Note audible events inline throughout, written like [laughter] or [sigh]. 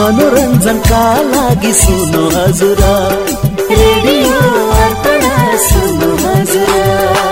मनोरञ्जनका लागि सुन्नु हजुर रेडियो अर्पण सुन्नु हजुर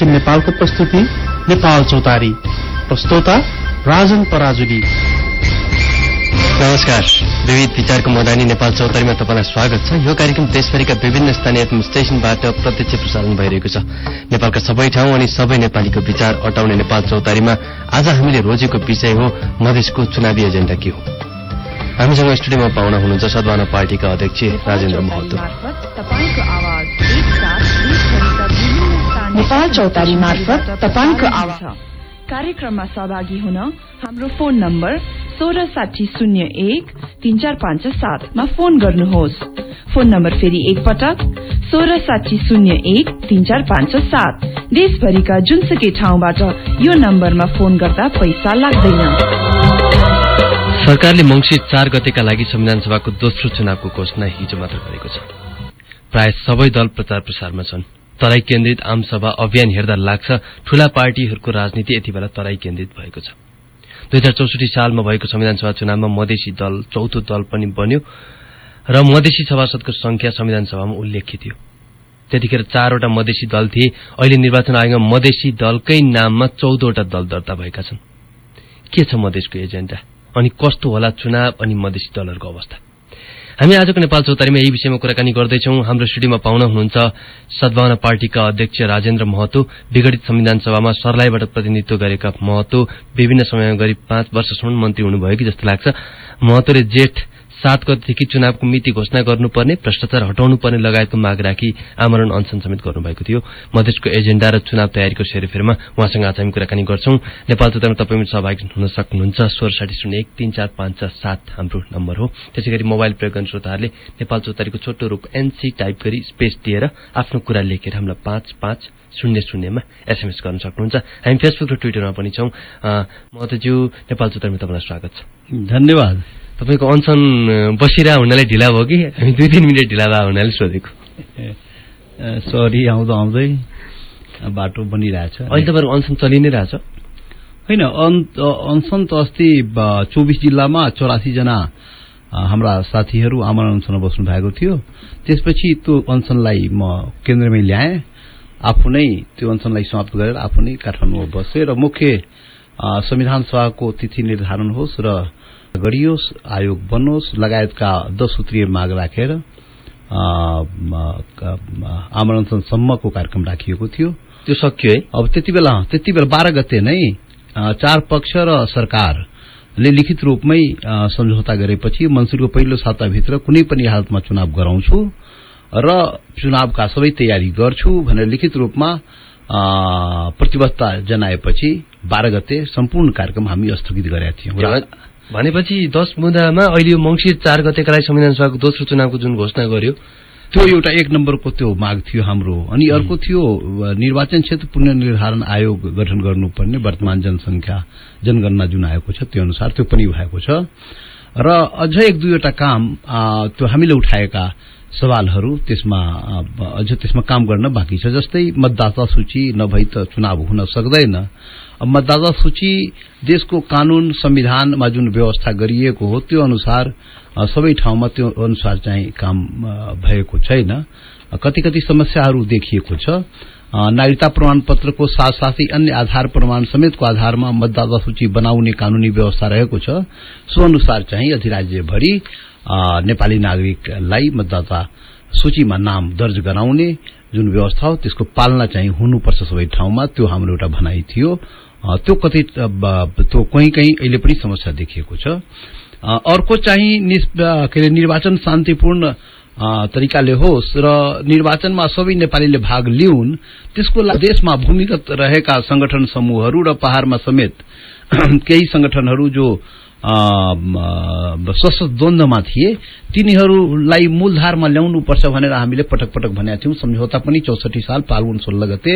फाउन्डेशन नेपालको प्रस्तुति नेपाल चौतारी। प्रस्तोता राजन पराजुली। नमस्कार। विविध विचारको मदानी नेपाल चौतारीमा तपाईँलाई स्वागत छ। यो कार्यक्रम देशभरिका विभिन्न स्थानीय एफएम स्टेशनबाट प्रत्यक्ष प्रसारण भइरहेको छ। नेपालका सबै ठाउँ अनि सबै नेपालीको विचार अटाउने नेपाल चौतारीमा आज हामीले रोजेको विषय हो मधेसको चुनावी एजेण्डा के हो? हामीसँग स्टुडियोमा पाहुना हुनुहुन्छ सद्भावना पार्टीका अध्यक्ष राजेन्द्र महतो। नेपाल चौतारी मार्फत तपाईँको आवाज। कार्यक्रममा सहभागी हुन हाम्रो फोन नम्बर सोह्र साठी शून्य एक तीन चार पाँच सातमा फोन गर्नुहोस्। फोन नम्बर फेरि एकपटक सोह्र साठी शून्य एक तीन चार पाँच सात। देशभरिका जुनसुकै ठाउँबाट यो नम्बरमा फोन गर्दा पैसा लाग्दैन। सरकारले मंगिर चार गतेका लागि संविधान सभाको दोस्रो चुनावको घोषणा हिजो मात्र गरेको छ। प्राय सबै दल प्रचार प्रसारमा छन्। तराई केन्द्रित आमसभा अभियान हेर्दा लाग्छ ठूला पार्टीहरूको राजनीति यति बेला तराई केन्द्रित भएको छ। दुई हजार चौसठी सालमा भएको संविधान सभा चुनावमा मधेसी दल चौथो दल पनि बन्यो र मधेसी सभासदको संख्या संविधान सभामा उल्लेखित थियो। त्यतिखेर चारवटा मधेसी दल थिए। अहिले निर्वाचन आयोगमा मधेसी दलकै नाममा चौधवटा दल दर्ता भएका छन्। के छ मधेसको एजेण्डा अनि कस्तो होला चुनाव अनि मधेसी दलहरूको अवस्था? हामी आजको नेपाल चौतारीमा यही विषयमा कुराकानी गर्दैछौ। हाम्रो स्टुडियोमा पाउन हुनुहुन्छ सद्भावना पार्टीका अध्यक्ष राजेन्द्र महतो विघटित संविधान सभामा सर्लाईबाट प्रतिनिधित्व गरेका महतो विभिन्न समयमा गरी पाँच वर्षसम्म मन्त्री हुनुभयो कि जस्तो लाग्छ। महतोले जेठ सात गतेदेखि चुनावको मिति घोषणा गर्नुपर्ने भ्रष्टाचार हटाउनु पर्ने लगायतको माग राखी आमरण अनसन समेत गर्नुभएको थियो। मधेसको एजेण्डा र चुनाव तयारीको सेरोफेरमा उहाँसँग आज हामी कुराकानी गर्छौं। नेपाल चौतारमा तपाईँ सहभागी हुन सक्नुहुन्छ। सोह्र साठी शून्य एक तीन चार पाँच सात हाम्रो नम्बर हो। त्यसै गरी मोबाइल प्रयोग गर्ने श्रोताहरूले नेपाल चौतारीको छोटो रूप एनसी टाइप गरी स्पेस दिएर आफ्नो कुरा लेखेर हामीलाई पाँच पाँच शून्य शून्यमा एसएमएस गर्न सक्नुहुन्छ। हामी फेसबुक र ट्विटरमा पनि छौं। महतज्यू नेपाल चौतारीमा तपाईँलाई स्वागत छ। धन्यवाद। तपाईँको अनसन बसिरह हुनाले ढिला भयो कि? हामी दुई तिन मिनट ढिला भयो हुनाले सोधेको। सरी आउँदा आउँदै बाटो बनिरहेछ। अहिले तपाईँहरूको अनसन चलि नै रहेछ? होइन अनसन त अस्ति चौबिस जिल्लामा चौरासी जना हाम्रा साथीहरू आमरण अनसनमा बस्नु भएको थियो। त्यसपछि त्यो अनसनलाई म केन्द्रमै ल्याएँ। आफू नै त्यो अनसनलाई समाप्त गरेर आफू नै काठमाडौँमा बसेँ र मुख्य संविधान सभाको तिथि निर्धारण होस् र गरियोस् आयोग बन्नुहोस् लगायतका दश सूत्रीय माग राखेर आमरणसम्मको कार्यक्रम राखिएको थियो। त्यो सकियो है? अब त्यति बेला त्यति बेला बाह्र गते नै चार पक्ष र सरकारले लिखित रूपमै सम्झौता गरेपछि मनसुरको पहिलो साताभित्र कुनै पनि हालतमा चुनाव गराउँछु र चुनावका सबै तयारी गर्छु भनेर लिखित रूपमा प्रतिबद्धता जनाएपछि बाह्र गते सम्पूर्ण कार्यक्रम हामी स्थगित गरेका थियौं। भनेपछि दश बुँदामा अहिले यो मंगिर चार गतेका लागि संविधान सभाको दोस्रो चुनावको जुन घोषणा गर्यो त्यो एउटा एक नम्बरको त्यो माग थियो हाम्रो। अनि अर्को थियो निर्वाचन क्षेत्र पुनर्निर्धारण आयोग गठन गर्नुपर्ने वर्तमान जनसङ्ख्या जनगणना जुन आएको छ त्यो अनुसार त्यो पनि भएको छ। र अझ एक दुईवटा काम त्यो हामीले उठाएका सवालहरू त्यसमा अझ त्यसमा काम गर्न बाँकी छ जस्तै मतदाता सूची नभई त चुनाव हुन सक्दैन। मतदाता सूची देशको कानून संविधानमा जुन व्यवस्था गरिएको हो त्यो अनुसार सबै ठाउँमा त्यो अनुसार चाहिँ काम भएको छैन। कति कति समस्याहरू देखिएको छ। नागरिकता प्रमाण पत्रको साथसाथै अन्य आधार प्रमाण समेतको आधारमा मतदाता सूची बनाउने कानूनी व्यवस्था रहेको छ। सो अनुसार चाहिँ अधिराज्यभरि नेपाली नागरिकलाई मतदाता सूचीमा नाम दर्ज गराउने जुन व्यवस्था हो त्यसको पालना चाहिँ हुनुपर्छ सबै ठाउँमा त्यो हाम्रो एउटा भनाइ थियो। त्यो कति त्यो कहीँ कहीँ अहिले पनि समस्या देखिएको छ। अर्को चाहिँ के अरे निर्वाचन शान्तिपूर्ण तरिकाले होस् र निर्वाचनमा सबै नेपालीले भाग लिउन् त्यसको देशमा भूमिगत रहेका संगठन समूहहरू र पहाड़मा समेत [clears throat] केही संगठनहरू जो सशस्त्र द्वन्द्वमा थिए। तिनीहरूलाई मूलधारमा ल्याउनुपर्छ भनेर हामीले पटक पटक भनेका थियौं। सम्झौता पनि चौसठी साल फाल्गुन सोह्र गते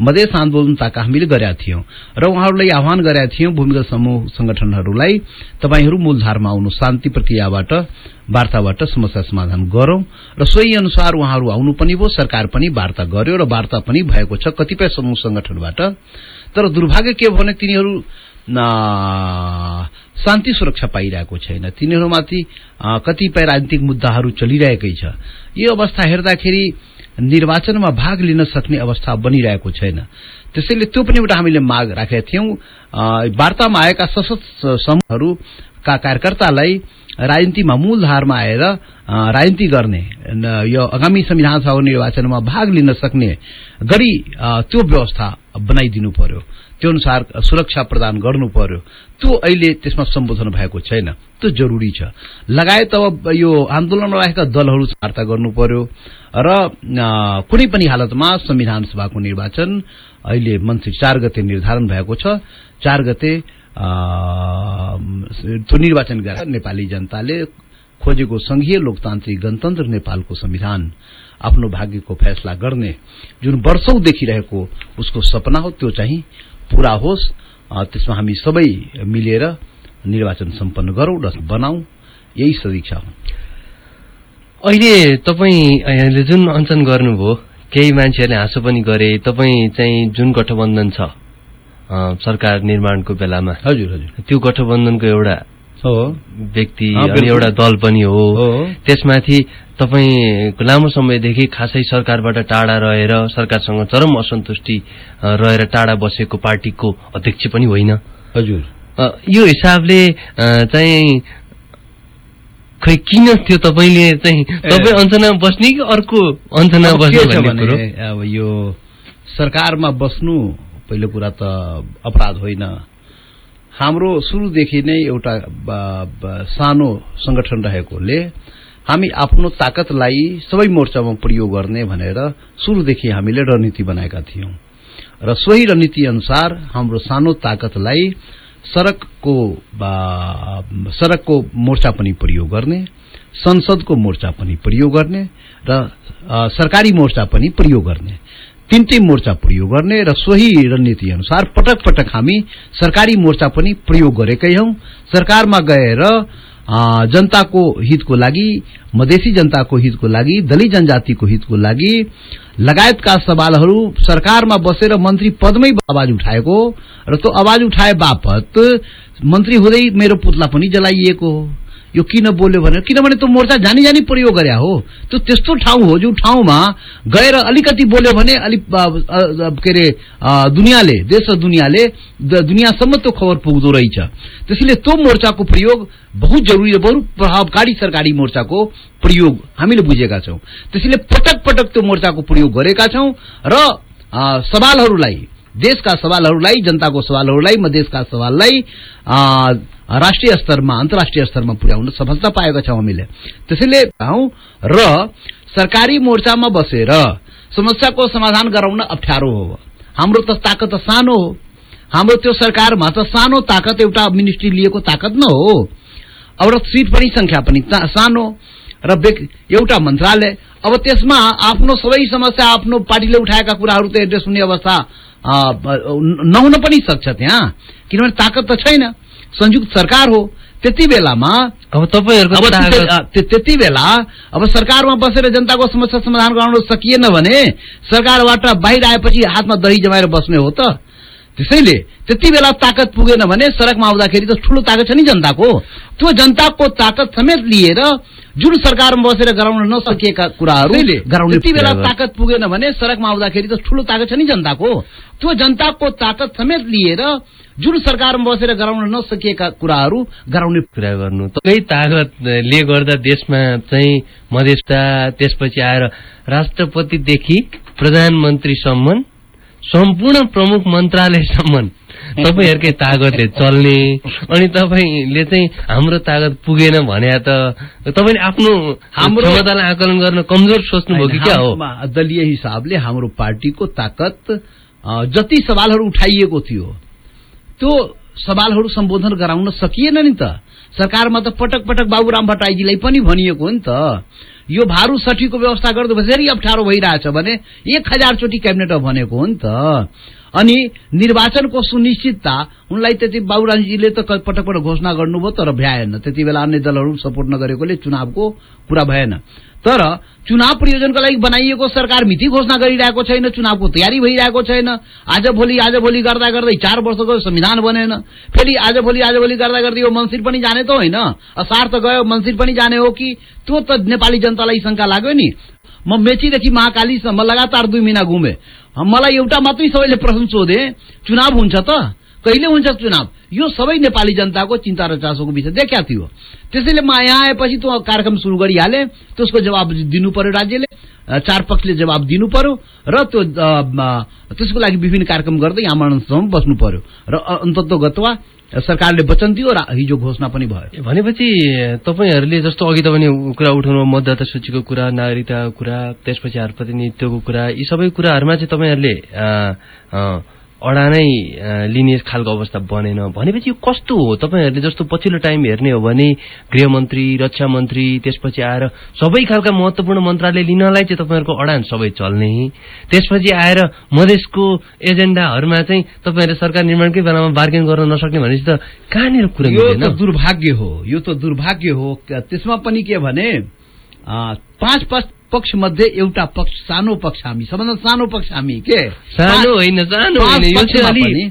मधेस आन्दोलन ताका हामीले गरेका थियौं। र उहाँहरूलाई आह्वान गरेका थियौं भूमिगत समूह संगठनहरूलाई तपाईँहरू मूलधारमा आउनु शान्ति प्रक्रियाबाट वार्ताबाट समस्या समाधान गरौं। र सोही अनुसार उहाँहरू आउनु पनि भयो सरकार पनि वार्ता गर्यो र वार्ता पनि भएको छ कतिपय समूह संगठनबाट तर दुर्भाग्य के भने तिनीहरू शान्ति सुरक्षा पाइरहेको छैन। तिनीहरूमाथि कतिपय राजनीतिक मुद्दाहरू चलिरहेकै छ। यो अवस्था हेर्दाखेरि निर्वाचनमा भाग लिन सक्ने अवस्था बनिरहेको छैन। त्यसैले त्यो पनि एउटा हामीले माग राखेका थियौं। वार्तामा आएका सशस्त्र समूहहरूका कार्यकर्तालाई राजनीतिमा मूलधारमा आएर राजनीति गर्ने यो आगामी संविधान सभा निर्वाचनमा भाग लिन सक्ने गरी त्यो व्यवस्था बनाइदिनु पर्यो। त्यो अनुसार सुरक्षा प्रदान गर्नु पर्यो। त्यो अहिले त्यसमा सम्बोधन भएको छैन। त्यो जरुरी छ। लगायत अब यो आन्दोलनमा रहेका दलहरू वार्ता गर्नु पर्यो र कुनै पनि हालतमा संविधान सभाको निर्वाचन अहिले मन्त्री चार गते निर्धारण भएको छ। चार गते त्यो निर्वाचन गरेर नेपाली जनताले खोजेको संघीय लोकतान्त्रिक गणतन्त्र नेपालको संविधान आफ्नो भाग्यको फैसला गर्ने जुन वर्षौं देखिरहेको उसको सपना हो त्यो चाहिँ पूरा होस् त्यसमा हामी सबै मिलेर निर्वाचन सम्पन्न गरौं र बनाऊ। यही सदिक्षा हो। अहिले तपाईँ अहिले जुन अञ्चन गर्नुभयो केही मान्छेहरूले हाँसो पनि गरे तपाईँ चाहिँ जुन गठबन्धन छ सरकार निर्माणको बेलामा हजुर हजुर। त्यो गठबन्धनको एउटा व्यक्ति। एउटा दल पनि हो। त्यसमाथि तपाईँ लामो समयदेखि खासै सरकारबाट टाढा रहेर सरकारसँग चरम असन्तुष्टि रहेर टाढा बसेको पार्टीको अध्यक्ष पनि होइन। हजुर। यो हिसाबले चाहिँ खै किन त्यो तपाईँले चाहिँ तपाईँ अञ्चनामा बस्ने कि अर्को अञ्चनामा अब बस्ने अब यो सरकारमा बस्नु पहिलो कुरा त अपराध होइन। हाम्रो सुरुदेखि नै एउटा सानो संगठन रहेकोले हामी आफ्नो ताकतलाई सबै मोर्चामा प्रयोग गर्ने भनेर सुरुदेखि हामीले रणनीति बनाएका थियौं। र सोही रणनीति अनुसार हाम्रो सानो ताकतलाई सड़कको सड़कको मोर्चा पनि प्रयोग गर्ने संसदको मोर्चा पनि प्रयोग गर्ने र सरकारी मोर्चा पनि प्रयोग गर्ने। तीनटै मोर्चा प्रयोग गर्ने र सोही रणनीति अनुसार पटक पटक हामी सरकारी मोर्चा पनि प्रयोग गरेकै हौ। सरकारमा गएर जनताको हितको लागि मधेसी जनताको हितको लागि दलित जनजातिको हितको लागि लगायतका सवालहरू सरकारमा बसेर मन्त्री पदमै आवाज उठाएको र त्यो आवाज उठाए बापत मन्त्री हुँदै मेरो पुतला पनि जलाइएको हो यो किन बोल्यो भनेर? किनभने त्यो मोर्चा जानी जानी प्रयोग गरे हो। त्यो त्यस्तो ठाउँ हो जो ठाउँमा गएर अलिकति बोल्यो भने अलिक के अरे दुनियाँले देश र दुनियाँले दुनियाँसम्म त्यो खबर पुग्दो रहेछ। त्यसैले त्यो मोर्चाको प्रयोग बहुत जरुरी र बहुत प्रभावकारी सरकारी मोर्चाको प्रयोग हामीले बुझेका छौं। त्यसैले पटक पटक त्यो मोर्चाको प्रयोग गरेका छौं र सवालहरूलाई देशका सवालहरूलाई जनताको सवालहरूलाई मधेसका सवाललाई राष्ट्रिय स्तरमा अन्तर्राष्ट्रिय स्तरमा पुर्याउन सफलता पाएका छौं हामीले। त्यसैले र सरकारी मोर्चामा बसेर समस्याको समाधान गराउन अप्ठ्यारो हो। हाम्रो त ताकत त सानो हो। हाम्रो त्यो सरकारमा त सानो ताकत एउटा मिनिस्ट्री लिएको ताकत न हो। अब र सिट पनि संख्या पनि सानो। र एउटा मन्त्रालय। अब त्यसमा आफ्नो सबै समस्या आफ्नो पार्टीले उठाएका कुराहरू त एड्रेस हुने अवस्था नहुन पनि सक्छ त्यहाँ। किनभने ताकत त छैन। संयुक्त सरकार हो। त्यति बेलामा अब तपाईँहरूको त्यति बेला अब सरकारमा बसेर जनताको समस्या समाधान गराउन सकिएन भने सरकारबाट बाहिर आएपछि हातमा दही जमाएर बस्ने हो त। त्यसैले त्यति बेला ताकत पुगेन भने सड़कमा आउँदाखेरि त ठूलो ताकत छ नि जनताको। त्यो जनताको ताकत समेत लिएर जुन सरकारमा बसेर गराउन नसकिएका कुराहरू गराउने त्यति बेला ताकत पुगेन भने सड़कमा आउँदाखेरि त ठूलो ताकत छ नि जनताको। त्यो जनताको ताकत समेत लिएर जुन सरकारमा बसेर गराउन नसकिएका कुराहरू गराउने कुरा गर्नु। तपाईँ तागतले गर्दा देशमा चाहिँ मधेसता त्यसपछि आएर राष्ट्रपतिदेखि प्रधानमन्त्रीसम्म सम्पूर्ण प्रमुख मन्त्रालयसम्म [laughs] तपाईँहरूकै तागतले चल्ने अनि तपाईँले चाहिँ हाम्रो तागत पुगेन भने त तपाईँले आफ्नो हाम्रो क्षमतालाई आकलन गर्न कमजोर सोच्नुभयो कि क्या हो? दलीय हिसाबले हाम्रो पार्टीको ताकत जति सवालहरू उठाइएको थियो त्यो सवालहरू सम्बोधन गराउन सकिएन नि त। सरकारमा त पटक पटक बाबुराम भट्टराईजीलाई पनि भनिएको हो नि त। यो भारू सठीको व्यवस्था गर्नु धेरै अप्ठ्यारो भइरहेछ भने एक हजारचोटि क्याबिनेटमा भनेको हो नि त। अनि निर्वाचनको सुनिश्चितता उनलाई त्यति बाबुरामजीले त पटक पटक घोषणा गर्नुभयो तर भ्याएन। त्यति बेला अन्य दलहरू सपोर्ट नगरेकोले चुनावको कुरा भएन। तर चुनाव प्रयोजनको लागि बनाइएको सरकार मिति घोषणा गरिरहेको छैन चुनावको तयारी भइरहेको छैन। आज भोलि आज भोलि गर्दा गर्दै चार वर्ष गयो संविधान बनेन। फेरि आज भोलि आज भोलि गर्दा गर्दै यो मन्सिर पनि जाने त होइन। असार त गयो मन्सिर पनि जाने हो कि? त्यो त नेपाली जनतालाई शङ्का लाग्यो नि। म मेचीदेखि महाकालीसम्म लगातार दुई महिना घुमे। मलाई एउटा मात्रै सबैले प्रश्न सोधे चुनाव हुन्छ त? कहिले हुन्छ चुनाव? यो सबै नेपाली जनताको चिन्ता र चासोको विषय देखा थियो। त्यसैले म यहाँ आएपछि त्यो कार्यक्रम सुरु गरिहाले त्यसको जवाब दिनु पर्यो राज्यले चार पक्षले जवाब दिनु पर्यो र त्यो त्यसको लागि विभिन्न कार्यक्रम गर्दै आमरणसम्म बस्नु पर्यो र अन्तत्व गत्वा सरकारले वचन दियो र हिजो घोषणा पनि भयो। भनेपछि तपाईँहरूले जस्तो अघि तपाईँले कुरा उठाउनु मतदाता सूचीको कुरा नागरिकताको कुरा त्यसपछि हार प्रतिनिधित्वको कुरा यी सबै कुराहरूमा चाहिँ तपाईँहरूले अडानै लिने खालको अवस्था बनेन। भनेपछि यो कस्तो हो? तपाईँहरूले जस्तो पछिल्लो टाइम हेर्ने हो भने गृहमन्त्री रक्षा मन्त्री त्यसपछि आएर सबै खालका महत्वपूर्ण मन्त्रालय लिनलाई चाहिँ तपाईँहरूको अडान सबै चल्ने। त्यसपछि आएर मधेसको एजेन्डाहरूमा चाहिँ तपाईँहरूले सरकार निर्माणकै बेलामा बार्गेन गर्न नसक्ने भनेपछि त कहाँनिर कुरा यो? त दुर्भाग्य हो। यो त दुर्भाग्य हो। त्यसमा पनि के भने अ, पाँच पक्ष- मध्ये एउटा पक्ष सानो पक्ष हामी। सबभन्दा सानो पक्ष हामी के? सानो होइन सानो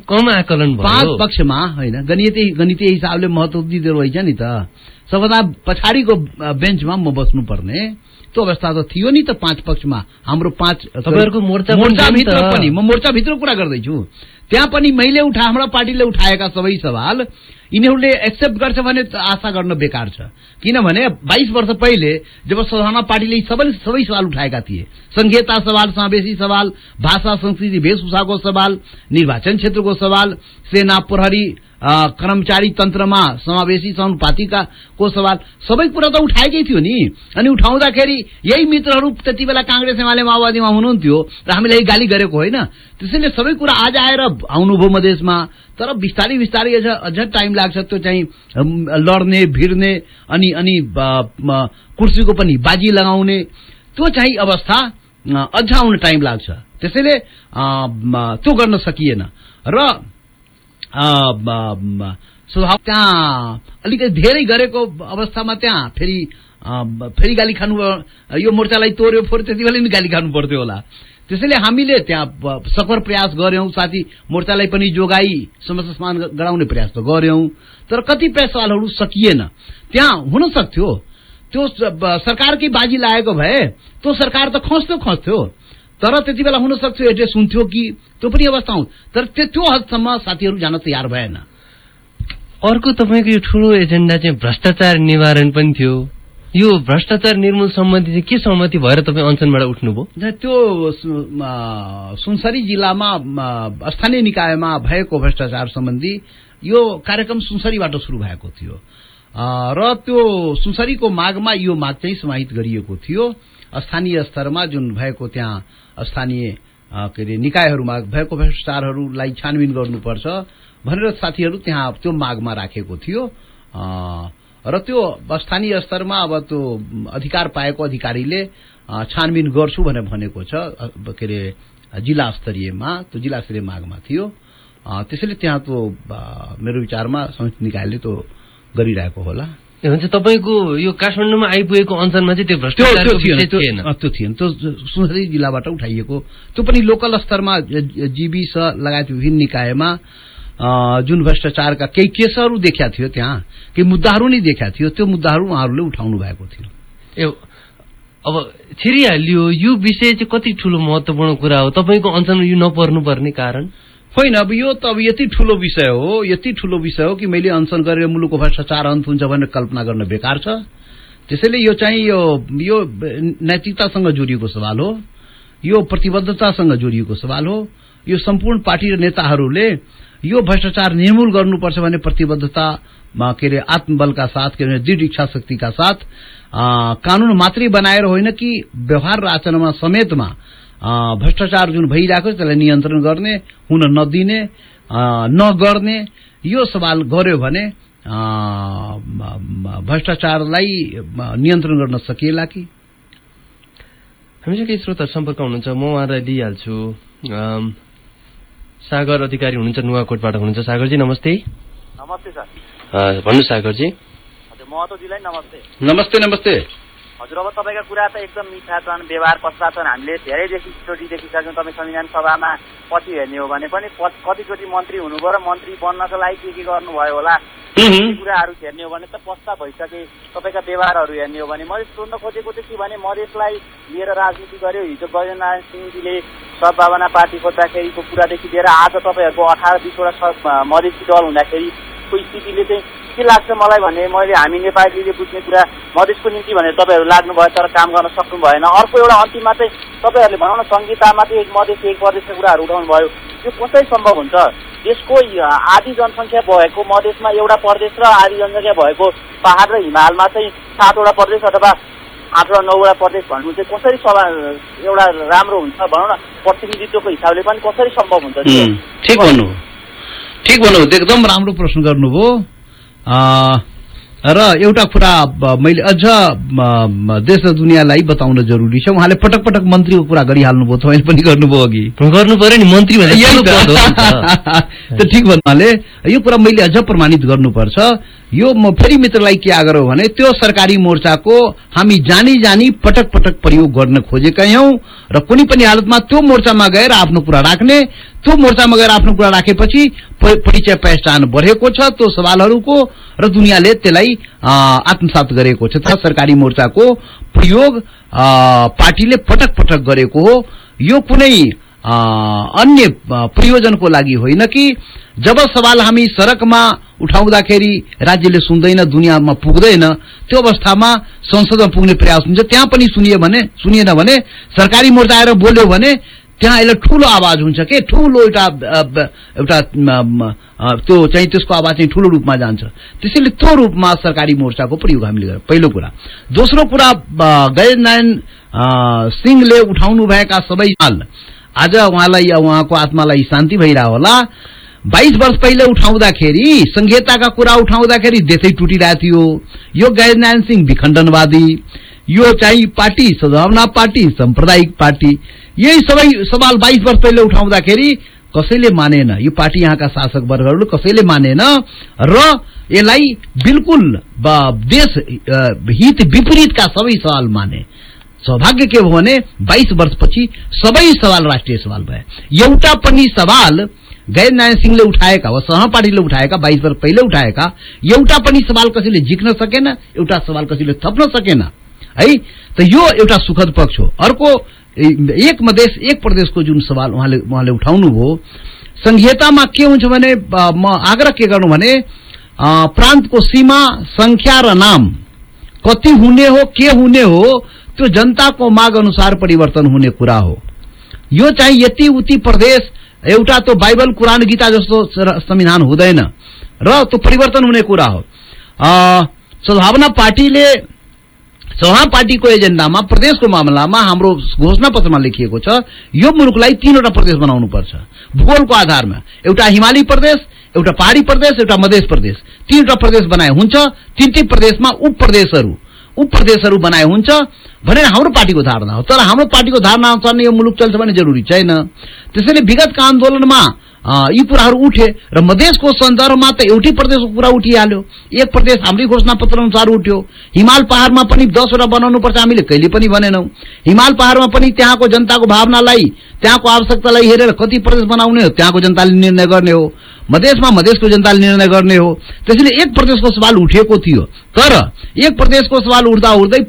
कम आकलन पाँच पक्षमा होइन गणितीय गणितीय हिसाबले महत्व दिँदो रहेछ नि त। सबभन्दा पछाडिको बेन्चमा म बस्नुपर्ने। त्यो अवस्था त थियो नि त पाँच पक्षमा। हाम्रो पाँच तपाईँहरूको मोर्चा मोर्चाभित्र। पनि म मोर्चाभित्र कुरा गर्दैछु। त्यहाँ पनि मैले उठा हाम्रा पार्टीले उठाएका सबै सवाल। यिनीहरूले एक्सेप्ट गर्छ भने आशा गर्न बेकार छ। किनभने बाइस वर्ष पहिले जब सदनमा पार्टीले सबै सबै सवाल उठाएका थिए। संघीयता सवाल समावेशी सवाल भाषा संस्कृति वेशभूषाको सवाल निर्वाचन क्षेत्रको सवाल सेना प्रहरी कर्मचारी तन्त्रमा समावेशी समानुपातिका को सवाल सबै कुरा त उठाएकै थियो नि। अनि उठाउँदाखेरि यही मित्रहरू त्यति बेला काङ्ग्रेस एमाले माओवादीमा हुनुहुन्थ्यो र हामीले यही गाली गरेको होइन। त्यसैले सबै कुरा आज आएर आउनुभयो मधेसमा। तर बिस्तारै बिस्तारै अझ अझ टाइम लाग्छ त्यो चाहिँ लड्ने भिड्ने अनि अनि कुर्सीको पनि बाजी लगाउने त्यो चाहिँ अवस्था अझ आउन टाइम लाग्छ त्यसैले त्यो गर्न सकिएन र स्वभाव त्यहाँ अलिकति धेरै गरेको अवस्थामा त्यहाँ फेरि फेरि गाली खानु। यो मोर्चालाई तोड्यो फोर त्यति बेला नि गाली खानु पर्थ्यो होला त्यसैले हामीले त्यहाँ सफर प्रयास गर्यौं साथी मोर्चालाई पनि जोगाई समस्या समाधान गराउने प्रयास त गर्यौं तर कतिपय सवालहरू सकिएन। त्यहाँ हुन सक्थ्यो। त्यो सरकारकै बाजी लागेको भए त्यो सरकार त खस्थ्यो खस्थ्यो तर त्यति बेला हुन सक्थ्यो एड्रेस हुन्थ्यो कि त्यो पनि अवस्था हुन्। तर त्यो हदसम्म साथीहरू जान तयार भएन। अर्को तपाईँको यो ठुलो एजेन्डा चाहिँ भ्रष्टाचार निवारण पनि थियो। यो भ्रष्टाचार निर्मूल सम्बन्धी चाहिँ के सहमति भएर तपाईँ अनसनबाट उठ्नुभयो? त्यो सुनसरी जिल्लामा स्थानीय निकायमा भएको भ्रष्टाचार सम्बन्धी यो कार्यक्रम सुनसरीबाट सुरु भएको थियो। र त्यो सुनसरीको मागमा यो माग चाहिँ समाहित गरिएको थियो। स्थानीय स्तरमा जुन भएको त्यहाँ स्थानीय के अरे निकायहरूमा भएको भ्रष्टाचारहरूलाई छानबिन गर्नुपर्छ भनेर साथीहरू त्यहाँ त्यो मागमा राखेको थियो। र त्यो स्थानीय स्तरमा अब त्यो अधिकार पाएको अधिकारीले छानबिन गर्छु भनेर भनेको छ के अरे जिल्ला स्तरीयमा त्यो जिल्ला स्तरीय मागमा थियो। त्यसैले त्यहाँ त्यो मेरो विचारमा संयुक्त निकायले त्यो गरिरहेको होला। ए, हुन्छ तपाईँको यो काठमाडौँमा आइपुगेको अञ्चलमा चाहिँ त्यो भ्रष्टाचारको त्यो थिएन विषय त्यो थिएन। अ, त्यो थिएन त्यो सुनसरी जिल्लाबाट उठाइएको। त्यो पनि लोकल स्तरमा जीविस लगायत विभिन्न निकायमा जुन भ्रष्टाचारका केही केसहरू देखिया थियो त्यहाँ केही मुद्दाहरू नै देखिया थियो त्यो मुद्दाहरू उहाँहरूले उठाउनु भएको थियो ए अब छिरिहालियो यो विषय चाहिँ कति ठुलो महत्वपूर्ण कुरा हो? तपाईँको अञ्चलमा यो नपर्नुपर्ने कारण? होइन अब यो त अब यति ठुलो विषय हो यति ठुलो विषय हो कि मैले अनसन गरेर मुलुकको भ्रष्टाचार अन्त हुन्छ भनेर कल्पना गर्न बेकार छ। त्यसैले यो चाहिँ यो यो नैतिकतासँग जोडिएको सवाल हो यो प्रतिबद्धतासँग जोडिएको सवाल हो यो सम्पूर्ण पार्टी र नेताहरूले यो भ्रष्टाचार निर्मूल गर्नुपर्छ भन्ने प्रतिबद्धतामा के अरे आत्मबलका साथ के अरे दृढ इच्छा शक्तिका साथ कानून मात्रै बनाएर होइन कि व्यवहार र आचरणमा समेतमा भ्रष्टाचार जुन भइरहेको छ त्यसलाई नियन्त्रण गर्ने हुन नदिने नगर्ने यो सवाल गर्यो भने भ्रष्टाचारलाई नियन्त्रण गर्न सकिएला कि? हामीसँग केही श्रोताहरू सम्पर्क हुनुहुन्छ। म उहाँलाई लिइहाल्छु अम, सागर अधिकारी हुनुहुन्छ नुवाकोटबाट हुनुहुन्छ। सागरजी नमस्ते। नमस्ते सर। अ, भन्नुहोस् सागरजी। नमस्ते। नमस्ते नमस्ते। हजुर अब तपाईँका कुरा त एकदम मिठा छन् व्यवहार कस्ता छन्। हामीले धेरैदेखि चोटि देखिसक्यौँ। तपाईँ संविधान सभामा पछि हेर्ने हो भने पनि कतिचोटि मन्त्री हुनुभयो र मन्त्री बन्नको लागि के के गर्नुभयो होला कुराहरू हेर्ने हो भने त पस्ता भइसके तपाईँका व्यवहारहरू हेर्ने हो भने। मैले सोध्न खोजेको चाहिँ के भने मधेसलाई लिएर राजनीति गर्यो हिजो गजनारायण सिंहजीले सद्भावना पार्टी खोज्दाखेरिको कुरादेखि लिएर आज तपाईँहरूको अठार बिसवटा मधेसी दल हुँदाखेरिको स्थितिले चाहिँ के लाग्छ मलाई भने मैले हामी नेपालीले बुझ्ने कुरा मधेसको निम्ति भनेर तपाईँहरू लाग्नुभयो तर काम गर्न सक्नु भएन। अर्को एउटा अन्तिममा चाहिँ तपाईँहरूले भनौँ न संहितामा चाहिँ एक मधेस एक प्रदेशका कुराहरू उठाउनु भयो। यो कसरी सम्भव हुन्छ? देशको आधी जनसङ्ख्या भएको मधेसमा एउटा प्रदेश र आधी जनसङ्ख्या भएको पहाड र हिमालमा चाहिँ सातवटा प्रदेश अथवा आठवटा नौवटा प्रदेश भन्नु चाहिँ कसरी सभा एउटा राम्रो हुन्छ भनौँ न प्रतिनिधित्वको हिसाबले पनि कसरी सम्भव हुन्छ? त्यो? ठिक भन्नु ठिक भन्नु एकदम राम्रो प्रश्न गर्नुभयो। र एउटा कुरा मैले अझ देश र दुनियाँलाई बताउन जरुरी छ। उहाँले पटक पटक मन्त्रीको कुरा गरिहाल्नुभयो तपाईँले पनि गर्नुभयो अघि। गर्नु पर्यो नि मन्त्री भनेर [laughs] ठिक भन्नाले यो कुरा मैले अझ प्रमाणित गर्नुपर्छ। यो म फेरि मित्रलाई के आग्रह भने त्यो सरकारी मोर्चाको हामी जानी जानी पटक पटक प्रयोग गर्न खोजेका हौं र कुनै पनि हालतमा त्यो मोर्चामा गएर आफ्नो कुरा राख्ने त्यो मोर्चामा गएर आफ्नो कुरा राखेपछि परिचय पहिचान बढेको छ त्यो सवालहरूको र दुनियाँले त्यसलाई आत्मसात गरेको छ। तर सरकारी मोर्चाको प्रयोग पार्टीले पटक पटक गरेको हो। यो कुनै अन्य प्रयोजनको लागि होइन कि जब सवाल हामी सड़कमा उठाउँदाखेरि राज्यले सुन्दैन दुनियाँमा पुग्दैन त्यो अवस्थामा संसदमा पुग्ने प्रयास हुन्छ त्यहाँ पनि सुनियो भने सुनिएन भने सरकारी मोर्चा आएर बोल्यो भने त्यहाँ यसलाई ठूलो आवाज हुन्छ के ठूलो एउटा एउटा त्यो चाहिँ त्यसको आवाज चाहिँ ठूलो रूपमा जान्छ त्यसैले त्यो रूपमा सरकारी मोर्चाको प्रयोग हामीले गर्यौं पहिलो कुरा दोस्रो कुरा गजनारायण सिंहले उठाउनु भएका सबै आज उहाँलाई उहाँको आत्मालाई शान्ति भइरह होला बाइस वर्ष पहिले उठाउँदाखेरि संहिताका कुरा उठाउँदाखेरि देशै टुटिरहेको थियो यो गजनारायण सिंह विखण्डनवादी यो चाहिँ पार्टी सद्भावना पार्टी साम्प्रदायिक पार्टी। यही सबै सवाल बाइस वर्ष पहिले उठाउँदाखेरि कसैले मानेन? यो पार्टी यहाँका शासक वर्गहरूले कसैले मानेन? र यसलाई बिल्कुल देश हित विपरीतका सबै सवाल माने। सौभाग्य के भयो भने बाइस वर्षपछि सबै सवाल राष्ट्रिय सवाल भए। एउटा पनि सवाल गैर नारायण सिंहले उठाएका वा सहपाठीले उठाएका बाइस वर्ष पहिले उठाएका एउटा पनि सवाल कसैले जिक्न सकेन एउटा सवाल कसैले थप्न सकेन। है? त यो एउटा सुखद पक्ष हो। अर्को एक मधेस एक प्रदेशको जुन सवाल उहाँले उहाँले उठाउनु भयो संहितामा के हुन्छ भने म आग्रह के गर्नु भने प्रान्तको सीमा संख्या र नाम कति हुने हो के हुने हो त्यो जनताको माग अनुसार परिवर्तन हुने कुरा हो। यो चाहिँ यति उति प्रदेश एउटा त्यो बाइबल कुरान गीता जस्तो संविधान हुँदैन र त्यो परिवर्तन हुने कुरा हो। सद्भावना पार्टीले सभा पार्टीको एजेन्डामा प्रदेशको मामलामा हाम्रो घोषणा पत्रमा लेखिएको छ यो मुलुकलाई तीनवटा प्रदेश बनाउनु पर्छ। भूगोलको आधारमा एउटा हिमाली प्रदेश एउटा पहाडी प्रदेश एउटा मधेस प्रदेश। तीनवटा प्रदेश बनाए हुन्छ तीन तीन प्रदेशमा उप प्रदेशहरू। उप प्रदेशहरू बनाए हुन्छ भनेर हाम्रो पार्टीको धारणा हो। तर हाम्रो पार्टीको धारणा अनुसार यो मुलुक चल्छ भने जरुरी छैन। त्यसैले विगतका आन्दोलनमा यी कुराहरू उठे र मधेसको सन्दर्भमा त एउटै प्रदेशको कुरा उठिहाल्यो एक प्रदेश हाम्रै घोषणा पत्र अनुसार उठ्यो। हिमाल पहाड़मा पनि दसवटा बनाउनुपर्छ हामीले कहिले पनि भनेनौं। हिमाल पहाड़मा पनि त्यहाँको जनताको भावनालाई त्यहाँको आवश्यकतालाई हेरेर कति प्रदेश बनाउने हो त्यहाँको जनताले निर्णय गर्ने हो। मधेसमा मधेसको जनताले निर्णय गर्ने हो। त्यसैले एक प्रदेशको सवाल उठेको थियो। तर एक प्रदेशको सवाल उठ्दा उठ्दै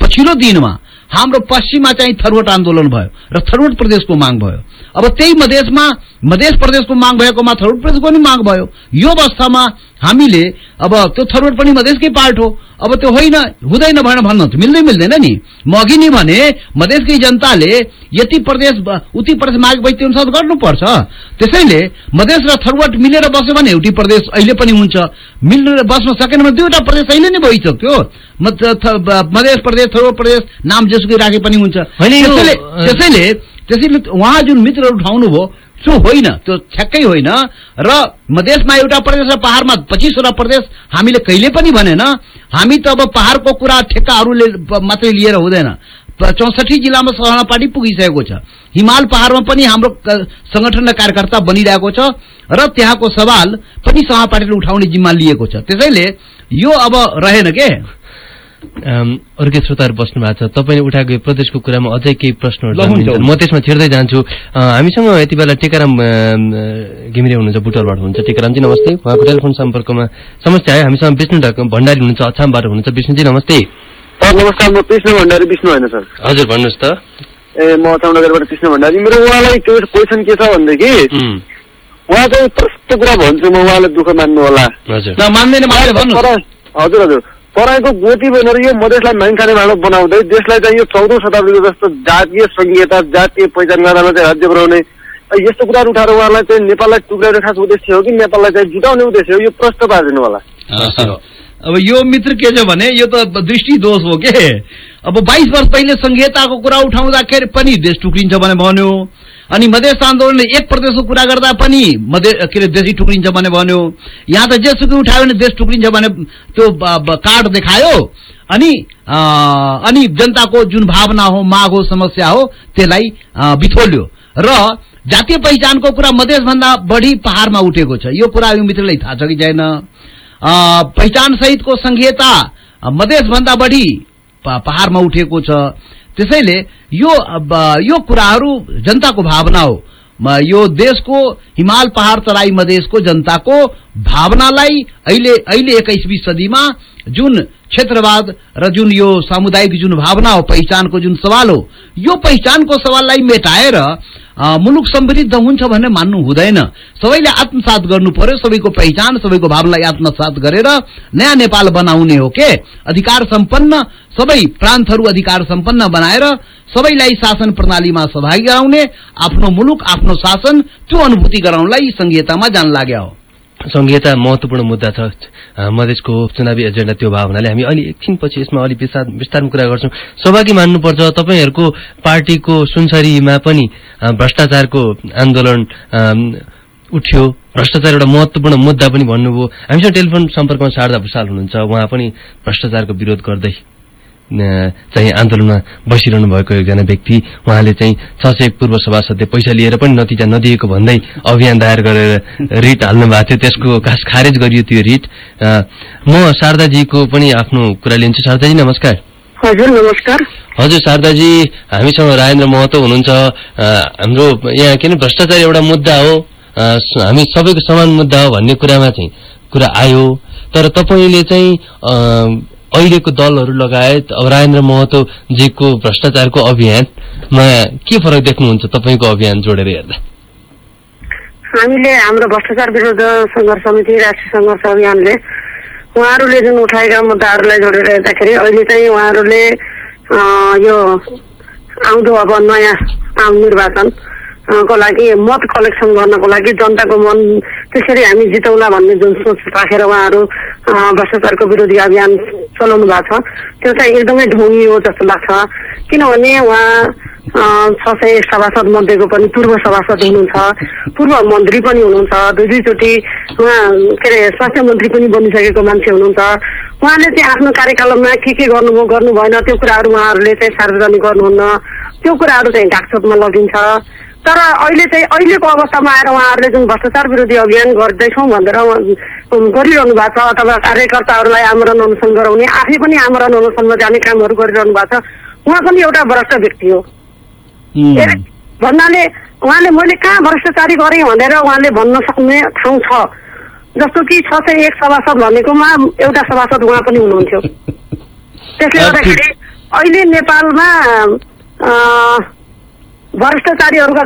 पछिल्लो दिनमा हाम्रो पश्चिममा चाहिँ थरवट आन्दोलन भयो र थरवट प्रदेशको माग भयो। अब त्यही मधेसमा मधेस प्रदेशको माग भएकोमा थरवट प्रदेशको पनि माग भयो। यो अवस्थामा हामीले अब त्यो थरवट पनि मधेसकै पार्ट हो। अब त्यो होइन हुँदैन भनेर भन्न त मिल्दै मिल्दैन नि। म अघि नै भने मधेसकै जनताले यति प्रदेश उति प्रदेश माग अनुसार गर्नुपर्छ। त्यसैले मधेस र थरवट मिलेर बस्यो भने एउटै प्रदेश अहिले पनि हुन्छ। मिलेर बस्न सकेन भने दुईवटा प्रदेश अहिले नै भइसक्यो। मधेस प्रदेश थरवट प्रदेश नाम जेसुकै राखे पनि हुन्छ। त्यसैले त्यसैले उहाँ जुन मित्रहरू उठाउनु भयो त्यो होइन त्यो ठ्याक्कै होइन। र मधेसमा एउटा प्रदेश र पहाड़मा पच्चिसवटा प्रदेश हामीले कहिले पनि भनेन हामी त अब पहाड़को कुरा ठेक्काहरूले मात्रै लिएर हुँदैन। चौसठी जिल्लामा सहाना पार्टी पुगिसकेको छ। हिमाल पहाड़मा पनि हाम्रो संगठन र कार्यकर्ता बनिरहेको छ र त्यहाँको सवाल पनि सभा पार्टीले उठाउने जिम्मा लिएको छ। त्यसैले यो अब रहेन के? अर्कै श्रोताहरू बस्नु भएको छ। तपाईँले उठाएको यो प्रदेशको कुरामा अझै केही प्रश्नहरू। म त्यसमा छिर्दै जान्छु। हामीसँग यति बेला टेकाराम घिमिरे हुनुहुन्छ बुटलबाट हुनुहुन्छ। टेकारामजी नमस्ते। उहाँको टेलिफोन सम्पर्कमा समस्या आयो। हामीसँग विष्णु ढक- भण्डारी हुनुहुन्छ अछामबाट हुनुहुन्छ। विष्णुजी नमस्ते। नमस्कार म कृष्ण भण्डारी विष्णु होइन सर। हजुर भन्नुहोस् त। ए म अचाउनगरबाट कृष्ण भण्डारी। मेरो उहाँलाई त्यो क्वेसन के छ भनेदेखि उहाँ चाहिँ प्रष्ट कुरा भन्छु म उहाँलाई दुःख मान्नु होला। हजुर हजुर। तराईको गोती बनेर यो मधेसलाई माग खाने भाँडो बनाउँदै देशलाई चाहिँ यो चौधौँ शताब्दीको जस्तो जातीय संहिता जातीय पहिचान गरेर चाहिँ राज्य बनाउने यस्तो कुराहरू उठाएर उहाँलाई चाहिँ नेपाललाई टुक्राउने खास उद्देश्य हो कि नेपाललाई चाहिँ जुटाउने उद्देश्य हो? यो प्रश्न पारिदिनु होला। अब यो मित्र के छ भने यो त दृष्टि दोष हो के? अब बाइस वर्ष पहिले संहिताको कुरा उठाउँदाखेरि पनि देश टुक्रिन्छ भने भन्यो। अनि मधेस आन्दोलनले एक प्रदेशको कुरा गर्दा पनि मधे के अरे देशी टुक्रिन्छ भने भन्यो। यहाँ त जेसुकै उठायो भने देश टुक्रिन्छ भने त्यो कार्ड देखायो। अनि अनि जनताको जुन भावना हो माग हो समस्या हो त्यसलाई बिथोल्यो। र जातीय पहिचानको कुरा मधेसभन्दा बढी पहाड़मा उठेको छ। यो कुरा यो मित्रलाई थाहा छ कि छैन? पहिचान सहितको संहिता अ, मधेसभन्दा बढी पहाड़मा उठेको छ। त्यसैले यो यो कुराहरू जनताको भावना हो। यो देशको हिमाल पहाड़ तराई मधेसको जनताको भावनालाई अहिले अहिले एक्काइसवीं सदीमा जुन क्षेत्रवाद र जुन यो सामुदायिक जुन भावना हो पहिचानको जुन सवाल हो यो पहिचानको सवाललाई मेटाएर मुलुक समृद्ध हुन्छ भन्ने मान्नु हुँदैन। सबैले आत्मसात गर्नु पर्यो सबैको पहिचान सबैको भावनालाई आत्मसात गरेर नयाँ नेपाल बनाउने हो के? अधिकार सम्पन्न सबै प्रान्तहरू अधिकार सम्पन्न बनाएर सबैलाई शासन प्रणालीमा सहभागी गराउने आफ्नो मुलुक आफ्नो शासन त्यो अनुभूति गराउनलाई संहितामा जान लाग्यो। संहिता महत्वपूर्ण मुद्दा छ। मधेसको चुनावी एजेन्डा त्यो भयो हुनाले हामी अलि एकछिनपछि यसमा अलि विस्तार विस्तारमा कुरा गर्छौँ। सहभागी मान्नुपर्छ तपाईँहरूको पार्टीको सुनसरीमा पनि भ्रष्टाचारको आन्दोलन उठ्यो। भ्रष्टाचार एउटा महत्वपूर्ण मुद्दा पनि भन्नुभयो। हामीसँग टेलिफोन सम्पर्कमा शारदा भूषाल हुनुहुन्छ। उहाँ पनि भ्रष्टाचारको विरोध गर्दै चाहिँ आन्दोलनमा बसिरहनु भएको एकजना व्यक्ति उहाँले चाहिँ छ सय पूर्व सभासदले पैसा लिएर पनि नतिजा नदिएको भन्दै अभियान दायर गरेर रिट हाल्नु भएको थियो। त्यसको खास खारेज गरियो त्यो रिट। म शारदाजीको पनि आफ्नो कुरा लिन्छु। शारदाजी नमस्कार। हजुर नमस्कार। हजुर शारदाजी हामीसँग राजेन्द्र महतो हुनुहुन्छ। हाम्रो यहाँ के अरे भ्रष्टाचार एउटा मुद्दा हो। हामी सबैको समान मुद्दा हो भन्ने कुरामा चाहिँ कुरा आयो। तर तपाईँले चाहिँ अहिलेको दलहरू लगायत अब राजेन्द्र महतोजीको भ्रष्टाचारको अभियानमा के फरक देख्नुहुन्छ तपाईँको अभियान जोडेर हेर्दा? हामीले हाम्रो भ्रष्टाचार विरुद्ध सङ्घर्ष समिति राष्ट्रिय सङ्घर्ष अभियानले उहाँहरूले जुन उठाएका मुद्दाहरूलाई जोडेर हेर्दाखेरि अहिले चाहिँ उहाँहरूले यो आउँदो अब नयाँ आम निर्वाचन को लागि मत कलेक्सन गर्नको लागि जनताको मन त्यसरी हामी जितौला भन्ने जुन सोच राखेर उहाँहरू भ्रष्टाचारको विरोधी अभियान चलाउनु भएको छ त्यो चाहिँ एकदमै ढोङ्गी हो जस्तो लाग्छ। किनभने उहाँ छ सय सभासद मध्येको पनि पूर्व सभासद हुनुहुन्छ पूर्व मन्त्री पनि हुनुहुन्छ दुई दुईचोटि उहाँ के अरे स्वास्थ्य मन्त्री पनि बनिसकेको मान्छे हुनुहुन्छ। उहाँले चाहिँ आफ्नो कार्यकालमा के के गर्नुभयो गर्नु भएन त्यो कुराहरू उहाँहरूले चाहिँ सार्वजनिक गर्नुहुन्न। त्यो कुराहरू चाहिँ ढाकछोपमा लगिन्छ। तर अहिले चाहिँ अहिलेको अवस्थामा आएर उहाँहरूले जुन भ्रष्टाचार विरोधी अभियान गर्दैछौँ भनेर गरिरहनु भएको छ अथवा कार्यकर्ताहरूलाई आमरण अनुसरण गराउने आफै पनि आमरण अनुसरणमा जाने कामहरू गरिरहनु भएको छ उहाँ पनि एउटा भ्रष्ट व्यक्ति हो। भन्नाले उहाँले मैले कहाँ भ्रष्टाचारी गरेँ भनेर उहाँले भन्न सक्ने ठाउँ छ। जस्तो कि छ सय एक सभासद भनेकोमा एउटा सभासद उहाँ पनि हुनुहुन्थ्यो। [laughs] त्यसले गर्दाखेरि अहिले नेपालमा भ्रष्टाचारीहरूका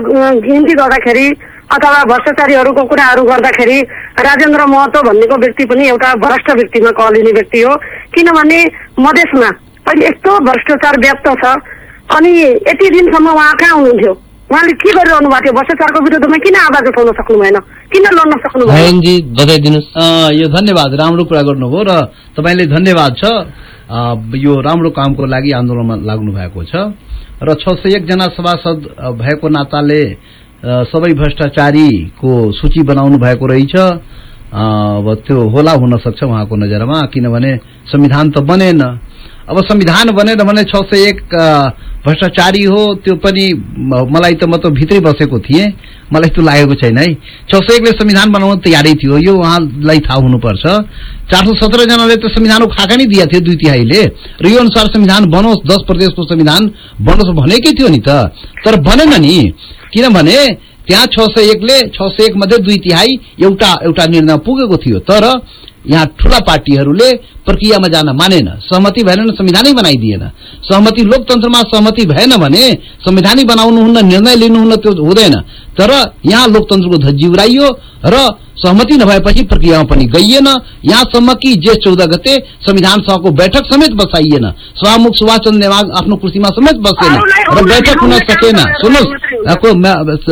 गिन्ती गर्दाखेरि अथवा भ्रष्टाचारीहरूको कुराहरू गर्दाखेरि राजेन्द्र महतो भन्नेको व्यक्ति पनि एउटा भ्रष्ट व्यक्तिमा कहलिने व्यक्ति हो। किनभने मधेसमा अहिले यस्तो भ्रष्टाचार व्याप्त छ अनि यति दिनसम्म उहाँ कहाँ हुनुहुन्थ्यो? उहाँले के गरिरहनु भएको थियो? भ्रष्टाचारको विरुद्धमा किन आवाज उठाउन सक्नु भएन? किन लड्न सक्नु अ, यो धन्यवाद राम्रो कुरा गर्नुभयो र तपाईँले धन्यवाद छ। यो राम्रो कामको लागि आन्दोलनमा लाग्नु भएको छ। र छ सय एकजना सभासद भएको नाताले सबै भ्रष्टाचारीको सूची बनाउनु भएको रहेछ। अब त्यो होला हुन सक्छ उहाँको नजरमा किनभने संविधान त बनेन। अब संविधान बनेन भने छ सय एक भ्रष्टाचारी हो त्यो पनि मलाई त म त भित्रै बसेको थिएँ। मलाई त्यो लागेको छैन है। छ सय एकले संविधान बनाउन तयारै थियो यो उहाँलाई थाहा हुनुपर्छ। चार सौ सत्रजनाले त संविधानको खाका नै दिएको थियो दुई तिहाईले। र यो अनुसार संविधान बनोस् दस प्रदेशको संविधान बनोस् भनेकै थियो नि त। तर बनेन नि। किनभने त्यहाँ छ सय एकले छ सय एक मध्ये दुई तिहाई एउटा एउटा निर्णय पुगेको थियो। तर यहाँ ठूला पार्टीहरूले प्रक्रियामा जान मानेन। सहमति भएन संविधानै बनाइदिएन। सहमति लोकतन्त्रमा सहमति भएन भने संविधानै बनाउनुहुन्न निर्णय लिनुहुन्न त्यो हुँदैन। तर यहाँ लोकतन्त्रको धज्जी उडाइयो। र सहमति नभएपछि प्रक्रियामा पनि गइएन। यहाँसम्म कि जेठ चौध गते संविधान सभाको बैठक समेत बसाइएन। सभामुख सुभाष चन्द्र नेवाल आफ्नो कुर्सीमा समेत बसेन र बैठक हुन सकेन। सुन्नुहोस्।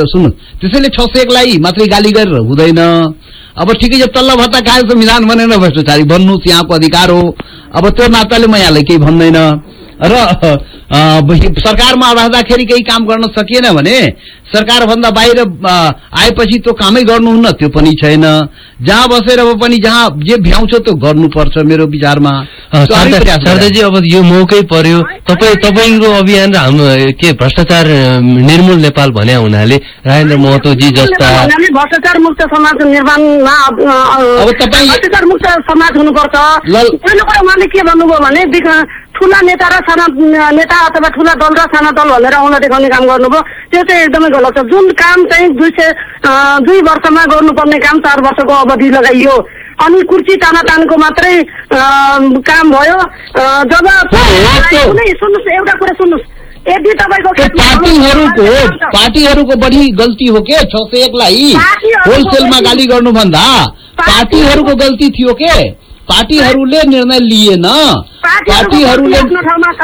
सुन्नुहोस्। त्यसैले छ सय एकलाई मात्रै गाली गरेर हुँदैन। अब ठिकै छ तल्लो भत्ता खाए संविधान बनेन भ्रष्टाचारी बन्नुहोस् यहाँको अधिकार हो। अब त्यो नाताले म यहाँलाई केही भन्दैन। र सरकारमा रहँदाखेरि केही काम गर्न सकिएन भने सरकारभन्दा बाहिर आएपछि त्यो कामै गर्नुहुन्न त्यो पनि छैन। जहाँ बसेर अब पनि जहाँ जे भ्याउँछ त्यो गर्नुपर्छ मेरो विचारमा। शारदाजी अब यो मौकै पर्यो। तपाईँ तपाईँको अभियान र हाम्रो के भ्रष्टाचार निर्मूल नेपाल भन्या हुनाले राजेन्द्र महतोजी जस्ता भ्रष्टाचार मुक्त समाज निर्माणमा अब तपाईँ- भ्रष्टाचार मुक्त समाज हुनुपर्छ। उहाँले के भन्नुभयो भने ठुला नेता र साना नेता अथवा ठुला दल र साना दल भनेर आउन देखाउने काम गर्नुभयो। त्यो चाहिँ एकदमै गलत छ। जुन काम चाहिँ दुई सय दुई वर्षमा गर्नुपर्ने काम चार वर्षको अवधि लगाइयो। अनि कुर्ची तानातानको मात्रै काम भयो। जब सुन्नुहोस् एउटा कुरा सुन्नुहोस्। यदि तपाईँको पार्टीहरूको पार्टीहरूको बढी गल्ती हो के? छ सय एकलाई होलसेलमा गाली गर्नुभन्दा। पार्टीहरूको गल्ती थियो के? पार्टीहरूले निर्णय लिएन। पार्टीहरूले आफ्नो ठाउँमा छ।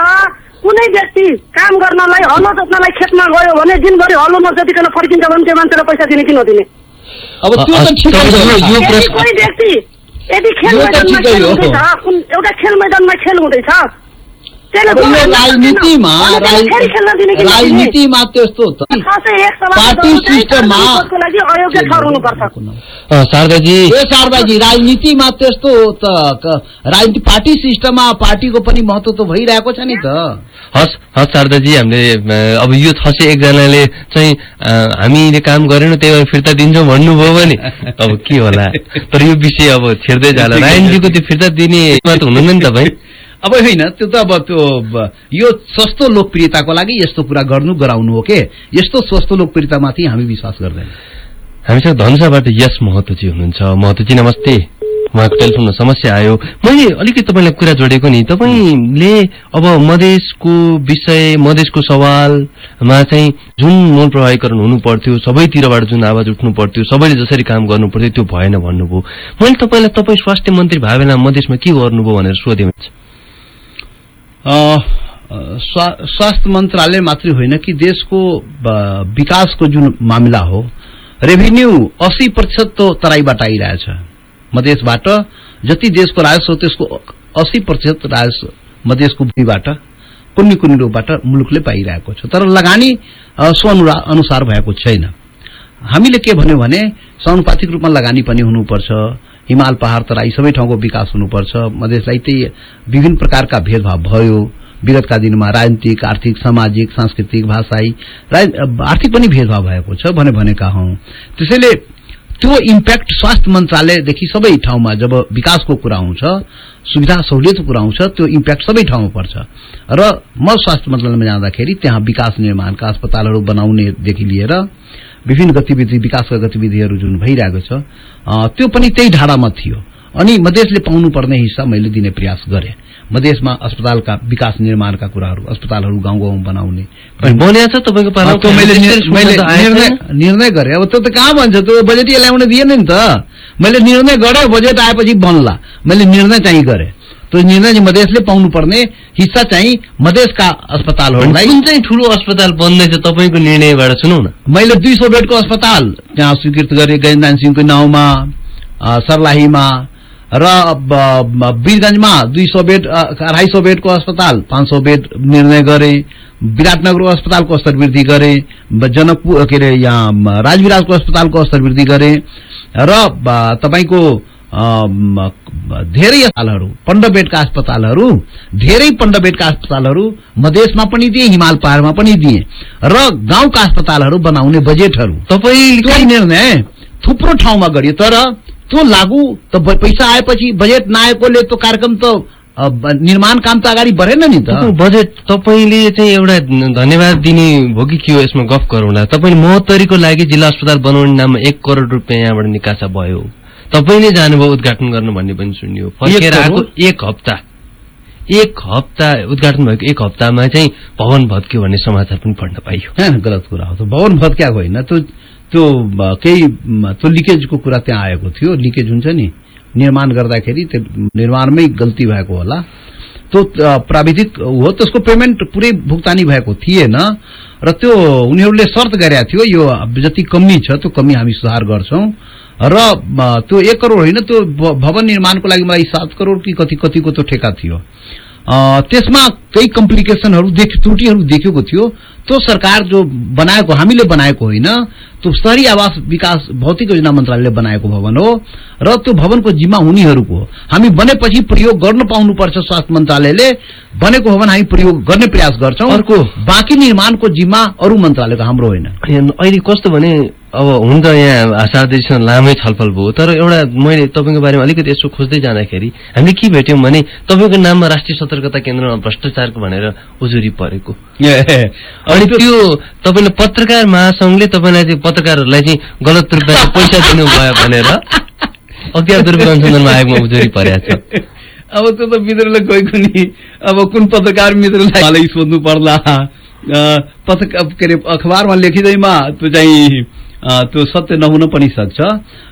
कुनै व्यक्ति काम गर्नलाई हलो जोत्नलाई खेतमा गयो भने दिनभरि हलो नजोतिकन फर्किन्छ भने त्यो मान्छेलाई पैसा दिने कि नदिने? अब त्यो त ठिकै कोही व्यक्ति यदि खेल मैदानमा खेल। हुँदैछ कुन- एउटा खेल मैदानमा खेल हुँदैछ त्यसले अब यो जोड्न राजनीतिमा? राजनीतिमा त्यस्तो पार्टी सिस्टममा शारदाजी। ए शारदाजी राजनीतिमा त्यस्तो त। राजनीति पार्टी सिस्टममा पार्टीको पनि महत्व त भइरहेको छ नि त। हस् हस् शारदाजी हामीले अब यो सय एकजनाले चाहिँ हामीले काम गरेनौँ त्यही भएर फिर्ता दिन्छौँ भन्नुभयो भने अब के होला? तर यो विषय अब छिर्दै जाला। [laughs] रायनजीको त्यो फिर्ता दिने त हुनुहुन्न नि तपाईँ अब होइन त्यो त अब त्यो यो सस्तो लोकप्रियताको लागि यस्तो कुरा गर्नु गराउनु हो के? यस्तो सस्तो लोकप्रियतामाथि हामी विश्वास गर्दैन। हामीसँग धनुषाबाट यस महतोजी हुनुहुन्छ। महतोजी नमस्ते। उहाँको टेलिफोनमा समस्या आयो। मैले अलिकति तपाईँलाई कुरा जोडेको नि तपाईँले अब मधेसको विषय मधेसको सवालमा चाहिँ जुन मूल प्रभावीकरण हुनु पर्थ्यो सबैतिरबाट जुन आवाज उठ्नु पर्थ्यो सबैले जसरी काम गर्नु पर्थ्यो त्यो भएन भन्नुभयो। मैले तपाईँलाई तपाईँ स्वास्थ्य मन्त्री भए बेला मधेसमा के गर्नुभयो भनेर सोधेँ स्वा- स्वास्थ्य मन्त्रालय मात्रै होइन कि देशको विकासको जुन मामिला हो रेभिन्यू अस्सी प्रतिशत त तराईबाट आइरहेछ। मधेसबाट जति देशको राजस्व त्यसको अस्सी प्रतिशत राजस्व मधेसको भूमिबाट कुनै कुनै रूपबाट मुलुकले पाइरहेको छ। तर लगानी अ, सो अनुरा- अनुसार भएको छैन। हामीले के भन्यो भने समानुपातिक रूपमा लगानी पनि हुनुपर्छ। हिमाल पहाड़ तराई सबै ठाउँको विकास हुनुपर्छ। मधेसलाई त्यही विभिन्न प्रकारका भेदभाव भयो। विगतका दिनमा राजनीतिक आर्थिक सामाजिक सांस्कृतिक भाषाई आर्थिक पनि भेदभाव भएको छ भने भनेका हौ। त्यसैले त्यो इम्प्याक्ट स्वास्थ्य मन्त्रालयदेखि सबै ठाउँमा जब विकासको कुरा आउँछ सुविधा सहुलियतको कुरा आउँछ त्यो इम्प्याक्ट सबै ठाउँमा पर्छ। र म स्वास्थ्य मन्त्रालयमा जाँदाखेरि त्यहाँ विकास निर्माणका अस्पतालहरू बनाउनेदेखि लिएर विभिन्न गतिविधि विकासका गतिविधिहरू जुन भइरहेको छ त्यो पनि त्यही ढाडामा थियो। अनि मधेसले पाउनुपर्ने हिस्सा मैले दिने प्रयास गरेँ। मधेसमा अस्पतालका विकास निर्माणका कुराहरू अस्पतालहरू गाउँ गाउँ बनाउने? निर्णय गरेँ। अब त्यो त कहाँ भन्छ? त्यो बजेट ल्याउन दिएन नि त। मैले निर्णय गरेँ बजेट आएपछि बन्ला। मैले निर्णय चाहिँ गरेँ। त्यो निर्णय मधेसले पाउनुपर्ने हिस्सा चाहिँ मधेसका अस्पतालहरूलाई। कुन चाहिँ ठुलो अस्पताल बन्दैछ तपाईँको निर्णयबाट सुनौ न। मैले दुई सौ बेडको अस्पताल त्यहाँ स्वीकृत गरेँ गैन्दान सिंहको नाउँमा सर्लाहीमा र वीरगंजमा दुई सौ बेड अढाई सौ बेडको अस्पताल पाँच सौ बेड निर्णय गरे विराटनगरको अस्पतालको स्तर वृद्धि गरे जनकपुर के अरे यहाँ राजविराजको अस्पतालको स्तर वृद्धि गरे र तपाईँको धेरै अस्पतालहरू बेडका अस्पतालहरू धेरै बेडका अस्पतालहरू मधेसमा पनि दिए हिमाल पहाड़मा पनि दिए र गाउँका अस्पतालहरू बनाउने बजेटहरू तपाईँ त्यो निर्णय थुप्रो ठाउँमा गरियो तर त्यो लागू त पैसा आएपछि बजेट नआएकोले त्यो कार्यक्रम त निर्माण काम त अगाडि बढेन नि त। तपाईँको बजेट तपाईँले चाहिँ एउटा धन्यवाद दिने हो कि के हो यसमा गफ गरौँला। तपाईँले महोत्तरीको लागि जिल्ला अस्पताल बनाउने नाममा एक करोड रुपियाँ यहाँबाट निकासा भयो। तपाईँले जानुभयो उद्घाटन गर्नु भन्ने पनि सुनियो। फर्केर? आएको एक हप्ता। एक हप्ता उद्घाटन भएको एक हप्तामा चाहिँ भवन भत्क्यो भन्ने समाचार पनि पढ्न पाइयो। गलत कुरा हो त्यो भवन भत्क्याएको होइन त्यो त्यो केही त्यो लिकेजको कुरा त्यहाँ आएको थियो। लिकेज हुन्छ नि निर्माण गर्दाखेरि त्यो निर्माणमै गल्ती भएको होला। त्यो प्राविधिक हो त्यसको पेमेन्ट पुरै भुक्तानी भएको थिएन। र त्यो उनीहरूले शर्त गरेका थियो यो जति कमी छ त्यो कमी हामी सुधार गर्छौं। र त्यो एक करोड होइन त्यो भवन निर्माणको लागि मलाई सात करोड कि कति कतिको त्यो ठेका थियो। त्यसमा केही कम्प्लिकेसनहरू देख त्रुटिहरू देखेको थियो। त्यो सरकार जो बनाएको हामीले बनाएको होइन त्यो शहरी आवास विकास भौतिक योजना मन्त्रालयले बनाएको भवन हो। र त्यो भवनको जिम्मा हुनेहरूको हो। हामी बनेपछि प्रयोग गर्न पाउनुपर्छ स्वास्थ्य मन्त्रालयले। बनेको भवन हामी प्रयोग गर्ने प्रयास गर्छौं। अर्को? बाँकी निर्माणको जिम्मा अरू मन्त्रालयको हाम्रो होइन। अहिले कस्तो भने अब हुन त यहाँ साथीसँग लामै छलफल भयो। तर एउटा मैले तपाईँको बारेमा अलिकति यसो खोज्दै जाँदाखेरि हामीले के भेट्यौँ भने तपाईँको नाममा राष्ट्रिय सतर्कता केन्द्रमा भ्रष्टाचारको भनेर उजुरी परेको। अनि त्यो तपाईँले पत्रकार महासंघले तपाईँलाई चाहिँ पत्रकारहरूलाई चाहिँ गलत रूपमा पैसा दिनुभयो भनेर अज्ञात रूपमा अनुसन्धानमा आयोगमा उजुरी परेको छ। अब त्यो त मित्रले कोही कुनै अब कुन पत्रकार मित्रलाई सोध्नु पर्ला? अ, पत्रकार के अरे अखबारमा लेखिँदैमा त्यो चाहिँ त्यो सत्य नहुन पनि सक्छ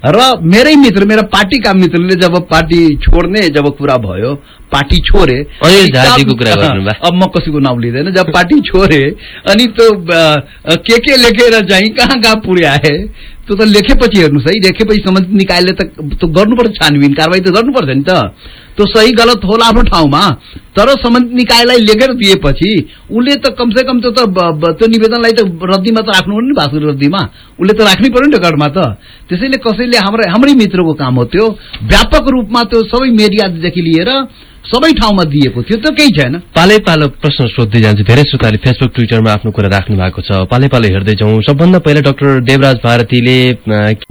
र मेरै मित्र मेरा पार्टीका मित्रले जब पार्टी छोड्ने जब कुरा भयो पार्टी गर्नुभयो। अब म कसैको नाम लिँदैन जब पार्टी छोरे अनि त्यो के के लेखेर चाहिँ कहाँ कहाँ पुर्याए त्यो त लेखेपछि हेर्नुहोस् है लेखेपछि सम्बन्धित निकायले त त्यो गर्नुपर्छ छानबिन कारवाही त गर्नुपर्छ नि त। त्यो सही गलत होला आफ्नो ठाउँमा। तर सम्बन्धित निकायलाई लेखेर दिएपछि उसले त कमसे कम त्यो त त्यो निवेदनलाई त रद्दीमा त राख्नु नि भाषण रद्दीमा। उसले त राख्नै पर्यो नि रेकर्डमा त। त्यसैले कसैले हाम्रो हाम्रै मित्रको काम हो त्यो। व्यापक रूपमा त्यो सबै मिडियादेखि लिएर सबै ठाउँमा दिएको थियो त्यो केही छैन। पालै पालो प्रश्न सोध्दै जान्छु। धेरै श्रोताले फेसबुक ट्विटरमा आफ्नो कुरा राख्नु भएको छ। पालै पालो हेर्दै जाउँ। सबभन्दा पहिला डाक्टर देवराज भारतीले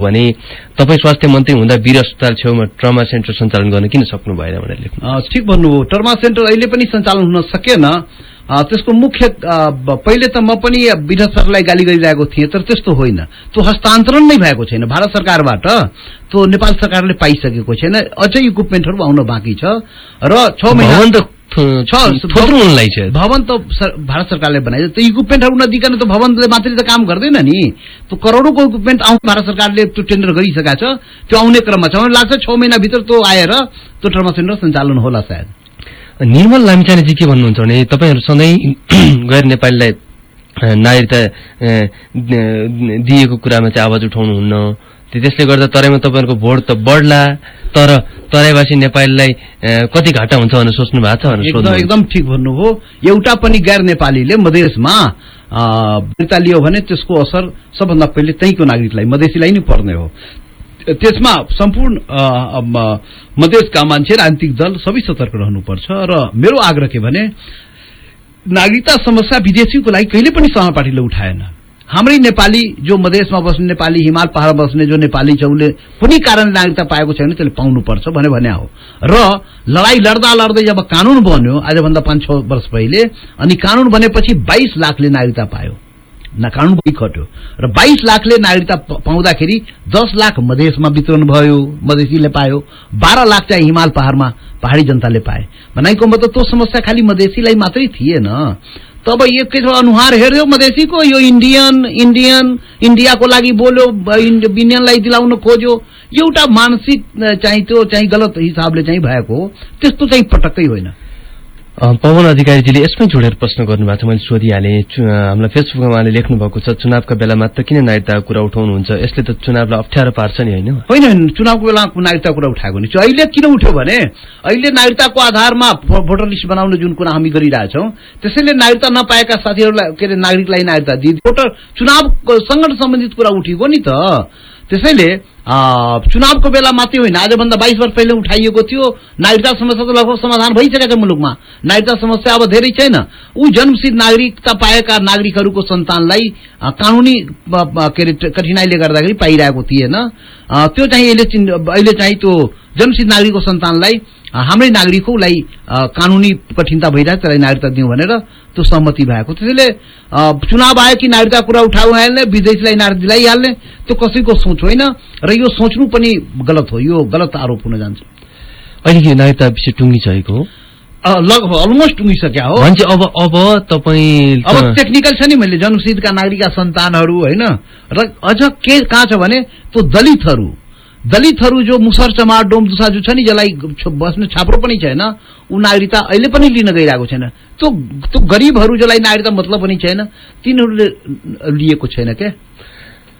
भने तपाईँ स्वास्थ्य मन्त्री हुँदा वीर अस्पताल छेउमा ट्रमा सेन्टर सञ्चालन गर्न किन सक्नु भएन भनेर ठिक भन्नुभयो। टर्मा सेन्टर अहिले पनि सञ्चालन हुन सकेन। त्यसको मुख्य पहिले त म पनि विधायक सरलाई गाली गरिरहेको थिएँ तर त्यस्तो होइन। त्यो हस्तान्तरण नै भएको छैन। भारत सरकारबाट त्यो नेपाल सरकारले पाइसकेको छैन। अझै इक्विपमेन्टहरू आउन बाँकी छ। र छ महिना भवन त छ भवन भारत सरकारले बनाइन्छ त्यो इक्विपमेन्टहरू नदिकन त भवनले मात्रै त काम गर्दैन नि। त्यो करोडौँको इक्विपमेन्ट आउँ भारत सरकारले त्यो टेन्डर गरिसकेको छ। त्यो आउने क्रममा छ। मलाई लाग्छ छ महिनाभित्र त्यो आएर त्यो ट्रमा सेन्टर सञ्चालन होला सायद। निर्मल लामिछानेजी के भन्नुहुन्छ भने तपाईँहरू सधैँ [clears throat] गैर नेपालीलाई नागरिकता दिएको कुरामा चाहिँ आवाज उठाउनुहुन्न। त्यो- त्यसले गर्दा तराईमा तपाईँहरूको भोट त बढ्ला तर तराईवासी नेपालीलाई कति घाटा हुन्छ भनेर सोच्नु भएको छ भनेर एकदम ठिक भन्नुभयो। एउटा पनि गैर नेपालीले मधेसमा नागरिकता लियो भने त्यसको असर सबभन्दा पहिले त्यहीँको नागरिकलाई मधेसीलाई नै पर्ने हो। त्यसमा सम्पूर्ण मधेसका मान्छे राजनीतिक दल सबै सतर्क रहनुपर्छ र मेरो आग्रह के भने नागरिकता समस्या विदेशीको लागि कहिले पनि सह पार्टीले उठाएन। हाम्रै नेपाली जो मधेसमा बस्ने नेपाली हिमाल पहाडमा बस्ने जो नेपाली छ उसले कुनै कारण नागरिकता पाएको छैन त्यसले पाउनुपर्छ भने हो। र लडाई लड्दा लड्दै जब कानून बन्यो आजभन्दा पाँच छ वर्ष पहिले अनि कानून बनेपछि बाइस लाखले नागरिकता पायो। न कानून पनि खट्यो। र बाइस लाखले नागरिकता पाउँदाखेरि दस लाख मधेसमा वितरण भयो मधेसीले पायो। बाह्र लाख चाहिँ हिमाल पहाडमा पहाडी जनताले पाए। भनाइको मतलब त्यो समस्या खालि मधेसीलाई मात्रै थिएन। तब एकैचोटि अनुहार हेर्यो मधेसीको यो इन्डियन इन्डियन इन्डियाको लागि बोल्यो इन्डियनलाई दिलाउन खोज्यो। एउटा मानसिक चाहिँ त्यो चाहिँ गलत हिसाबले चाहिँ भएको त्यस्तो चाहिँ पटक्कै होइन। पवन अधिकारीजीले यसमै जोडेर प्रश्न गर्नुभएको छ मैले सोधिहालेँ हामीलाई फेसबुकमा उहाँले लेख्नु भएको छ चुनावका बेला मात्र किन नागरिकताको कुरा उठाउनुहुन्छ? यसले त चुनावलाई अप्ठ्यारो पार्छ नि होइन? होइन चुनावको बेला नागरिकता कुरा उठाएको नि। अहिले किन उठ्यो भने अहिले नागरिकताको आधारमा भोटर लिस्ट बनाउने जुन कुरा हामी गरिरहेछौँ त्यसैले नागरिकता नपाएका साथीहरूलाई के अरे नागरिकलाई नागरिकता दिए भोटर चुनावसँग सम्बन्धित कुरा उठेको नि त। त्यसैले चुनावको बेला मात्रै होइन आजभन्दा बाइस वर्ष पहिले उठाइएको थियो। नागरिकता समस्या त लगभग समाधान भइसकेको छ मुलुकमा। नागरिकता समस्या अब धेरै छैन। ऊ जन्मसिद्ध नागरिकता पाएका नागरिकहरूको सन्तानलाई कानूनी के अरे कठिनाइले गर्दाखेरि पाइरहेको थिएन। त्यो चाहिँ अहिले अहिले चाहिँ त्यो जन्मसिद्ध नागरिकको सन्तानलाई हाम्रै नागरिकलाई अ, कानूनी कठिनता भइरहेको त्यसलाई नागरिकता दिउँ भनेर त्यो सहमति भएको त्यसैले चुनाव आयो कि नागरिकता कुरा उठाइहाल्ने विदेशीलाई नागरिक दिलाइहाल्ने त्यो कसैको सोच होइन र यो सोच्नु पनि गलत हो यो गलत आरोप हुन जान्छ। अहिले यो नागरिकता विषय टुङ्गिसकेको हो? लगभग अलमोस्ट टुङ्गिसक्या हो। अब अब तपाईँ अब टेक्निकल छ नि मैले जन्मसिद्धका नागरिकका सन्तानहरू होइन? र अझ के कहाँ छ भने त्यो दलितहरू। दलितहरू जो मुसर चमार डोम दुसाजु छ नि जसलाई बस्ने छाप्रो पनि छैन ऊ नागरिकता अहिले पनि लिन गइरहेको छैन। त्यो त्यो गरिबहरू जसलाई नागरिकता मतलब पनि छैन तिनीहरूले लिएको छैन क्या।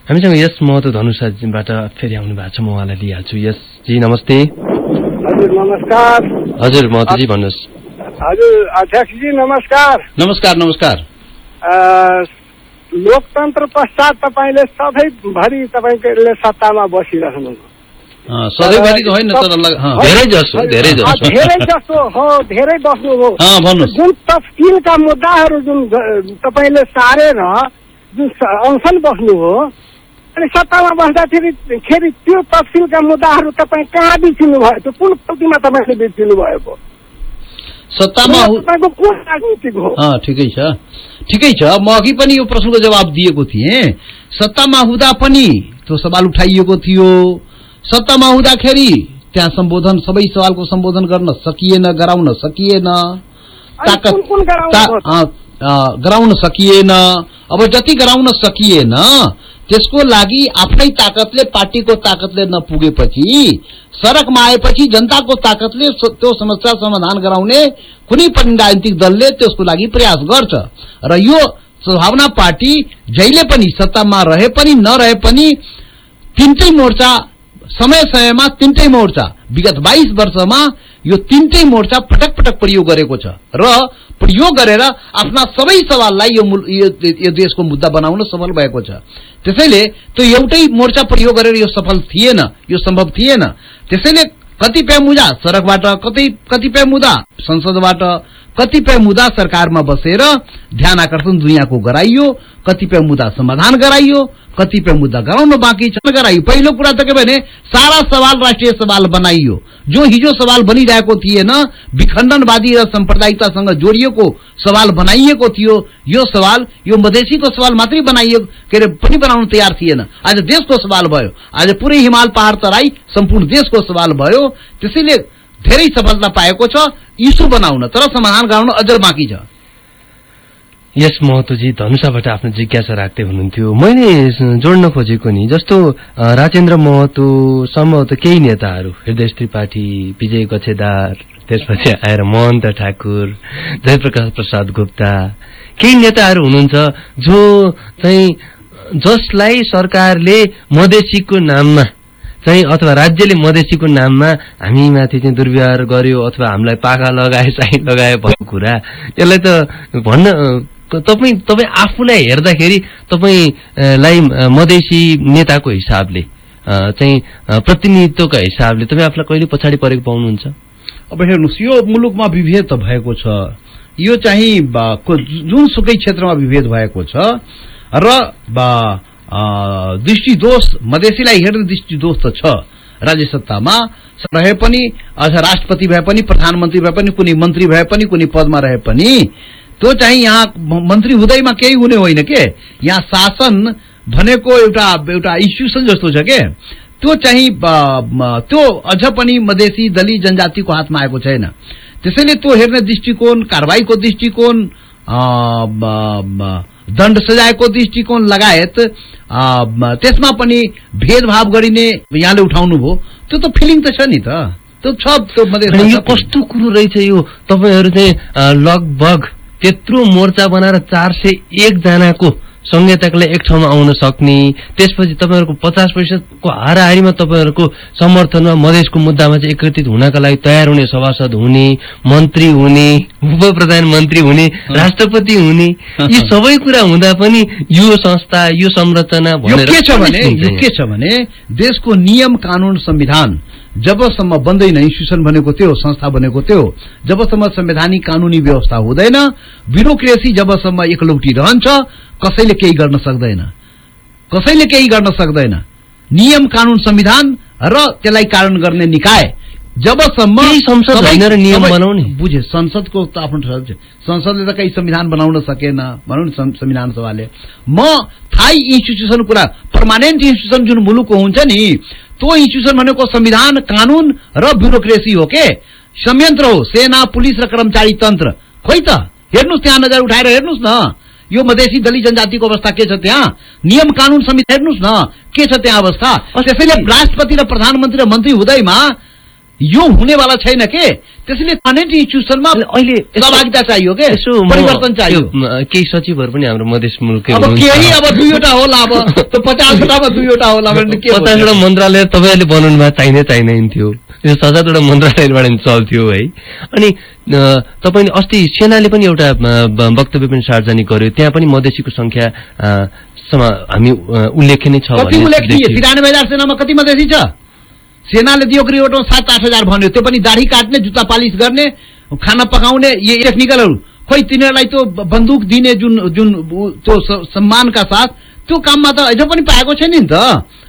हामीसँग यस महतो धनुषाबाट फेरि आउनु भएको छ म उहाँलाई लिइहाल्छु। यस जी नमस्ते। हजुर नमस्कार। हजुर महतोजी भन्नुहोस्। हजुर अध्यक्षजी नमस्कार। नमस्कार नमस्कार। लोकतन्त्र पश्चात तपाईँले सधैँभरि तपाईँले सत्तामा बसिरहनु सधैँभरि त होइन तर लग- अँ, धेरै जसो धेरै अ, जसो। धेरै जस्तो हो धेरै बस्नुभयो अँ, भन्नुहोस्। जुन तफ्सिलका मुद्दाहरू जुन तपाईँले सारेर जुन अनसन बस्नुभयो अनि सत्तामा बस्दाखेरि खेरि त्यो तफ्सिलका मुद्दाहरू तपाईँ कहाँ बिर्सिनु भयो? त्यो कुन पल्टीमा तपाईँले बिर्सिनु भएको सत्तामा हु- तपाईँको कुन राजनीतिक हो? अँ ठिकै छ। ठिकै छ। म अघि पनि यो प्रश्नको जवाब दिएको थिएँ। सत्तामा हुँदा पनि त्यो सवाल उठाइएको थियो। सत्तामा हुँदाखेरि त्यहाँ सम्बोधन सबै सवालको सम्बोधन गर्न सकिएन गराउन सकिएन। ताकत गराउनु सकिएन। अब जति गराउन सकिएन त्यसको लागि आफ्नै ताकतले पार्टीको ताकतले नपुगेपछि सडकमा आएपछि जनताको ताकतले त्यो समस्या समाधान गराउने कुनै पनि राजनीतिक दलले त्यसको लागि प्रयास गर्छ। र यो सद्भावना पार्टी जहिले पनि सत्तामा रहे पनि नरहे पनि तिनटै मोर्चा समय समयमा तिनटै मोर्चा विगत बाइस वर्षमा यो तिनटै मोर्चा पटक पटक प्रयोग गरेको छ र प्रयोग गरेर आफ्ना सबै सवाललाई यो यो देशको मुद्दा बनाउन सफल भएको छ। त्यसैले त्यो एउटै मोर्चा प्रयोग गरेर यो सफल थिएन यो सम्भव थिएन। त्यसैले कतिपय मुद्दा सड़कबाट कतै कतिपय मुद्दा संसदबाट कतिपय मुद्दा सरकारमा बसेर ध्यान आकर्षण दुनियाँको गराइयो कतिपय मुद्दा समाधान गराइयो कतिपय मुद्दा गराउन बाँकी छ गराइयो। पहिलो कुरा त के भने सारा सवाल राष्ट्रिय सवाल बनाइयो। जो हिजो सवाल बनिरहेको थिएन विखण्डनवादी र साम्प्रदायिकतासँग जोडिएको सवाल बनाइएको थियो। यो सवाल यो मधेसीको सवाल मात्रै बनाइयो के अरे पनि बनाउन तयार थिएन। आज देशको सवाल भयो। आज पुरै हिमाल पहाड तराई सम्पूर्ण देशको सवाल भयो। त्यसैले धेरै सफलता पाएको छ इस्यु बनाउन। तर समाधान गराउन अझ बाँकी छ। यस महतोजी धनुषाबाट आफ्नो जिज्ञासा राख्दै हुनुहुन्थ्यो। मैले जोड्न खोजेको नि जस्तो राजेन्द्र महतो सम्भवतः केही नेताहरू हृदय त्रिपाठी विजय गछेदार त्यसपछि आएर महन्त ठाकुर जयप्रकाश प्रसाद गुप्ता केही नेताहरू हुनुहुन्छ जो चाहिँ जसलाई सरकारले मधेसीको नाममा चाहिँ अथवा राज्यले मधेसीको नाममा हामीमाथि चाहिँ दुर्व्यवहार गर्यो अथवा हामीलाई पाखा लगाए साई लगाए भएको कुरा यसलाई त भन्न तपाईँ तपाईँ आफूलाई हेर्दाखेरि तपाईँलाई मधेसी नेताको हिसाबले चाहिँ प्रतिनिधित्वको हिसाबले तपाईँ आफूलाई कहिले पछाडि परेको पाउनुहुन्छ? अब हेर्नुहोस् यो मुलुकमा विभेद त भएको छ। यो चाहिँ जुनसुकै क्षेत्रमा विभेद भएको छ र दृष्टिदोष मधेसीलाई हेर्ने दृष्टिदोष त छ राज्य सत्तामा। रहे पनि अझ राष्ट्रपति भए पनि प्रधानमन्त्री भए पनि कुनै मन्त्री भए पनि कुनै पदमा रहे पनि त्यो चाहिँ यहाँ मन्त्री हुँदैमा केही हुने होइन के? यहाँ शासन भनेको एउटा एउटा इन्स्टिट्युसन जस्तो छ के? त्यो चाहिँ त्यो अझ पनि मधेसी दलित जनजातिको हातमा आएको छैन। त्यसैले त्यो हेर्ने दृष्टिकोण कारवाहीको दृष्टिकोण दण्ड सजायको दृष्टिकोण लगायत त्यसमा पनि भेदभाव गरिने यहाँले उठाउनु भयो। त्यो त फिलिङ त छ नि त। त्यो छ त्यो यो। कस्तो कुरो रहेछ यो? तपाईँहरू चाहिँ लगभग त्यत्रो मोर्चा बनाएर चार सय एकजनाको संहिताको एक ठाउँमा आउन सक्ने त्यसपछि तपाईँहरूको पचास प्रतिशतको हाराहारीमा तपाईँहरूको समर्थनमा मधेसको मुद्दामा चाहिँ एकत्रित हुनका लागि तयार हुने सभासद हुने मन्त्री हुने उप प्रधानमन्त्री हुने राष्ट्रपति हुने यी सबै कुरा हुँदा पनि यो संस्था यो संरचना भनेर। के छ भने देशको नियम कानून संविधान जबसम्म बन्दैन इन्स्टिट्युसन भनेको त्यो संस्था भनेको त्यो जबसम्म संवैधानिक कानूनी व्यवस्था हुँदैन ब्युरोक्रेसी जबसम्म एकलौटी रहन्छ कसैले केही गर्न सक्दैन कसैले केही गर्न सक्दैन नियम कानून संविधान र त्यसलाई कारण गर्ने निकाय जबसम्म संसद नियम बनाउने। बुझे संसदको त आफ्नो। संसदले त केही संविधान बनाउन सकेन भनौँ न संविधान सभाले म थाई इन्स्टिट्युसन कुरा पर्मानेन्ट इन्स्टिट्युसन जुन मुलुकको हुन्छ नि त्यो इन्स्टिट्युसन भनेको संविधान कानून र ब्युरोक्रेसी हो के? संयन्त्र हो सेना पुलिस र कर्मचारी तन्त्र खोइ त हेर्नुहोस् त्यहाँ नजर उठाएर हेर्नुहोस् न। यो मधेसी दलित जनजातिको अवस्था के छ त्यहाँ? नियम कानून समिति हेर्नुहोस् न। के छ त्यहाँ अवस्था? त्यसैले राष्ट्रपति र प्रधानमन्त्री र मन्त्री हुँदैमा यो हुनेवाला छैन के? त्यसैले इन्स्टिट्युसनमा अहिले सहभागिता चाहियो के? परिवर्तन चाहियो। केही सचिवहरू पनि हाम्रो मधेस मुलुकै अब। केही अब दुईवटा होला अब पचासवटामा दुईवटा होला पचासवटा? मन्त्रालय तपाईँहरूले बनाउनु भए चाहिने चाहिँदैन थियो। यो छ सातवटा मन्त्रालयबाट नि चल्थ्यो है। अनि तपाईँले अस्ति सेनाले पनि एउटा वक्तव्य पनि सार्वजनिक गर्यो। त्यहाँ पनि मधेसीको समा- हामी उल्लेखनीय छ उल्लेखनीय? देखियो। तिरानब्बे हजार सेनामा कति मधेसी छ? सेनाले दिएको रिपोर्टमा सात आठ हजार भन्यो। त्यो पनि दाढी काट्ने जुत्ता पालिस गर्ने खाना पकाउने ये टेक्निकलहरू खोइ तिनीहरूलाई त्यो बन्दुक दिने जुन जुन त्यो सम्मानका साथ त्यो काममा त अझ पनि पाएको छैन नि त।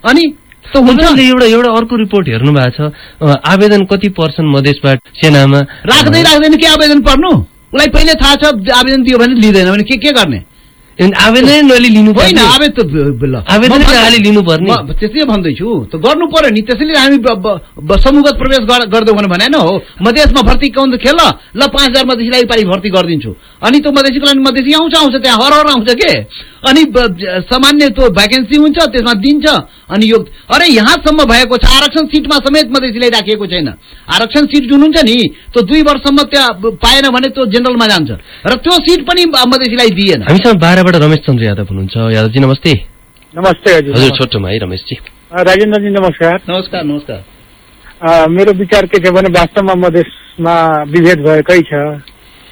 अनि एउटा एउटा अर्को रिपोर्ट हेर्नु भएको छ। आवेदन कति पर्छन् मधेसबाट सेनामा? राख्दै राख्दैन के आवेदन पर्नु? उसलाई पहिले थाहा छ आवेदन दियो भने लिँदैन भने के के गर्ने? आवेदनै नलि लिनु होइन आवेदन लिनुपर्ने। त्यसै भन्दैछु त गर्नु पर्यो नि। त्यसैले हामी समूहगत प्रवेश गर- गर्दै भने भएन हो। मधेसमा भर्ती कौन खेल? ल पाँच हजार मधेसीलाई पालि भर्ती गरिदिन्छु। अनि त्यो मधेसीको लागि मधेसी आउँछ आउँछ त्यहाँ हर हर आउँछ के? अनि सामान्य त्यो भ्याकेन्सी हुन्छ त्यसमा दिन्छ। अनि यो अरे यहाँसम्म भएको छ आरक्षण सिटमा समेत मधेसीलाई राखिएको छैन। आरक्षण सिट जुन हुन्छ नि त्यो दुई वर्षसम्म त्यहाँ पाएन भने त्यो जेनरलमा जान्छ। र त्यो सिट पनि मधेसीलाई दिएन। हामीसँग बाह्रबाट रमेश चन्द्र यादव हुनुहुन्छ। यादवजी नमस्ते। नमस्ते हजुर हजुर छोटोमा है रमेशजी। राजेन्द्रजी नमस्कार। नमस्कार नमस्कार। मेरो विचार के छ भने वास्तवमा मधेसमा विभेद भएकै छ।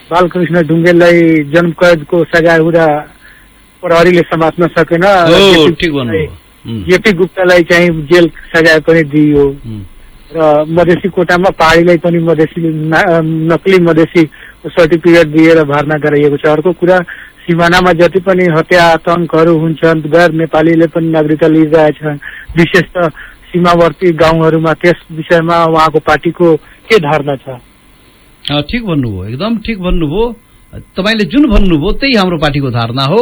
बालकृष्ण ढुङ्गेललाई जन्म कैदको सजाय हुँदा प्रहरीले समात्न सकेन। जेपी गुप्तालाई चाहिँ जेल सजाय पनि दिइयो। र मधेसी कोटामा पहाडीलाई पनि मधेसी नक्कली मधेसी सर्टिफिकेट दिएर भर्ना गराइएको छ। अर्को कुरा सिमानामा जति पनि हत्या आतङ्कहरू हुन्छन् गैर नेपालीले पनि नागरिकता लिइरहेछन् विशेष त सीमावर्ती गाउँहरूमा त्यस विषयमा उहाँको पार्टीको के धारणा छ? ठिक भन्नुभयो। एकदम ठिक भन्नुभयो। तपाईँले जुन भन्नुभयो त्यही हाम्रो पार्टीको धारणा हो।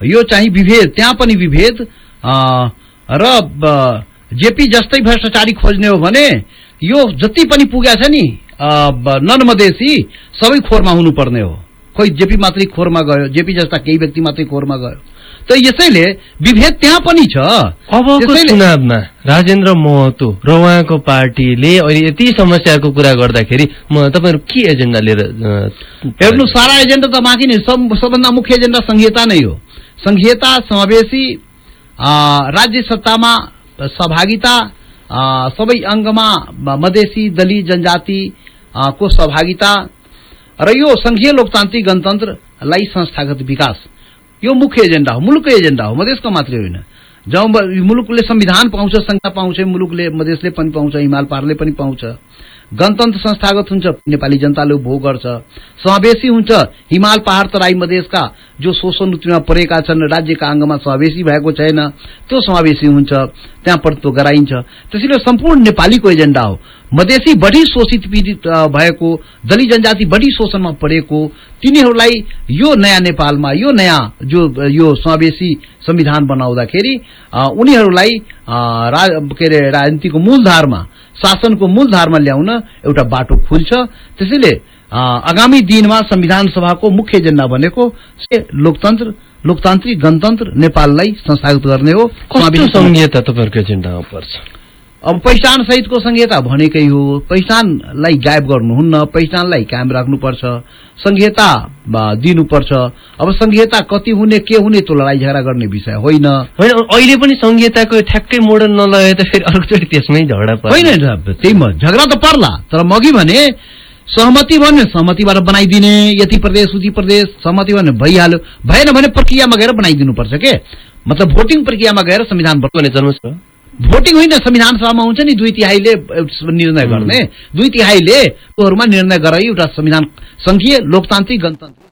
यो चाहिँ विभेद त्यहाँ पनि विभेद। र जेपी जस्तै भ्रष्टाचारी खोज्ने हो भने यो जति पनि पुगेको छ नि नन मधेसी सबै खोरमा हुनुपर्ने हो। खोइ जेपी मात्रै खोरमा गयो जेपी जस्ता केही व्यक्ति मात्रै खोरमा गयो। त यसैले विभेद त्यहाँ पनि छ। अबको चुनावमा राजेन्द्र महतो र उहाँको पार्टीले अहिले यति समस्याको कुरा गर्दाखेरि म तपाईँहरू के एजेन्डा लिएर हेर्नु सारा एजेन्डा त बाँकी नै सब सबभन्दा मुख्य एजेन्डा संहिता नै हो। संहिता समावेशी राज्य सत्तामा सहभागिता सबै अङ्गमा मधेसी दलित जनजाति को सहभागिता र यो संघीय लोकतान्त्रिक गणतन्त्रलाई संस्थागत विकास। यो मुख्य एजेन्डा हो मुलुकको एजेन्डा हो मधेसको मात्रै होइन। जब मुलुकले संविधान पाउँछ संहिता पाउँछ मुलुकले मधेसले पनि पाउँछ हिमाल पहाडले पनि पाउँछ। गणतन्त्र संस्थागत हुन्छ नेपाली जनताले उपभोग गर्छ। समावेशी हुन्छ हिमाल पहाड तराई मधेसका जो शोषण ऋतुमा परेका छन् राज्यका अङ्गमा समावेशी भएको छैन त्यो समावेशी हुन्छ त्यहाँ प्रतित्व गराइन्छ। त्यसैले सम्पूर्ण नेपालीको एजेन्डा हो। मधेसी बढी शोषित पीडित भएको दलित जनजाति बढी शोषणमा परेको तिनीहरूलाई यो नयाँ नेपालमा यो नयाँ जो यो समावेशी संविधान बनाउँदाखेरि उनीहरूलाई के अरे राजनीतिको मूलधारमा शासनको मूलधारमा ल्याउन एउटा बाटो खुल्छ। त्यसैले आगामी दिनमा संविधान सभाको मुख्य एजेन्डा भनेको लोकतन्त्र लोकतान्त्रिक गणतन्त्र नेपाललाई संस्थागत गर्ने हो। कस्तो समावेशी संहिता तपाईँहरूको एजेन्डामा पर्छ? अब पहिचान सहितको संहिता भनेकै हो। पहिचानलाई गायब गर्नुहुन्न पहिचानलाई कायम राख्नुपर्छ संहिता दिनुपर्छ। अब संहिता कति हुने के हुने त्यो लडाई झगडा गर्ने विषय होइन। होइन अहिले पनि संहिताको ठ्याक्कै मोडल नलगे त फेरि अर्कोचोटि त्यसमै झगडा होइन त्यही झगडा त पर्ला तर मघि भने सहमति भन्यो सहमतिबाट बनाइदिने यति प्रदेश उति प्रदेश सहमति भन्यो भइहाल्यो। भएन भने प्रक्रियामा गएर बनाइदिनुपर्छ के? मतलब भोटिङ प्रक्रियामा गएर संविधान बना- भने जन्मोस् न। भोटिङ होइन संविधान सभामा हुन्छ नि दुई तिहाईले निर्णय गर्ने। दुई तिहाईले त्योहरूमा निर्णय गराई एउटा संविधान संघीय लोकतान्त्रिक गणतन्त्र।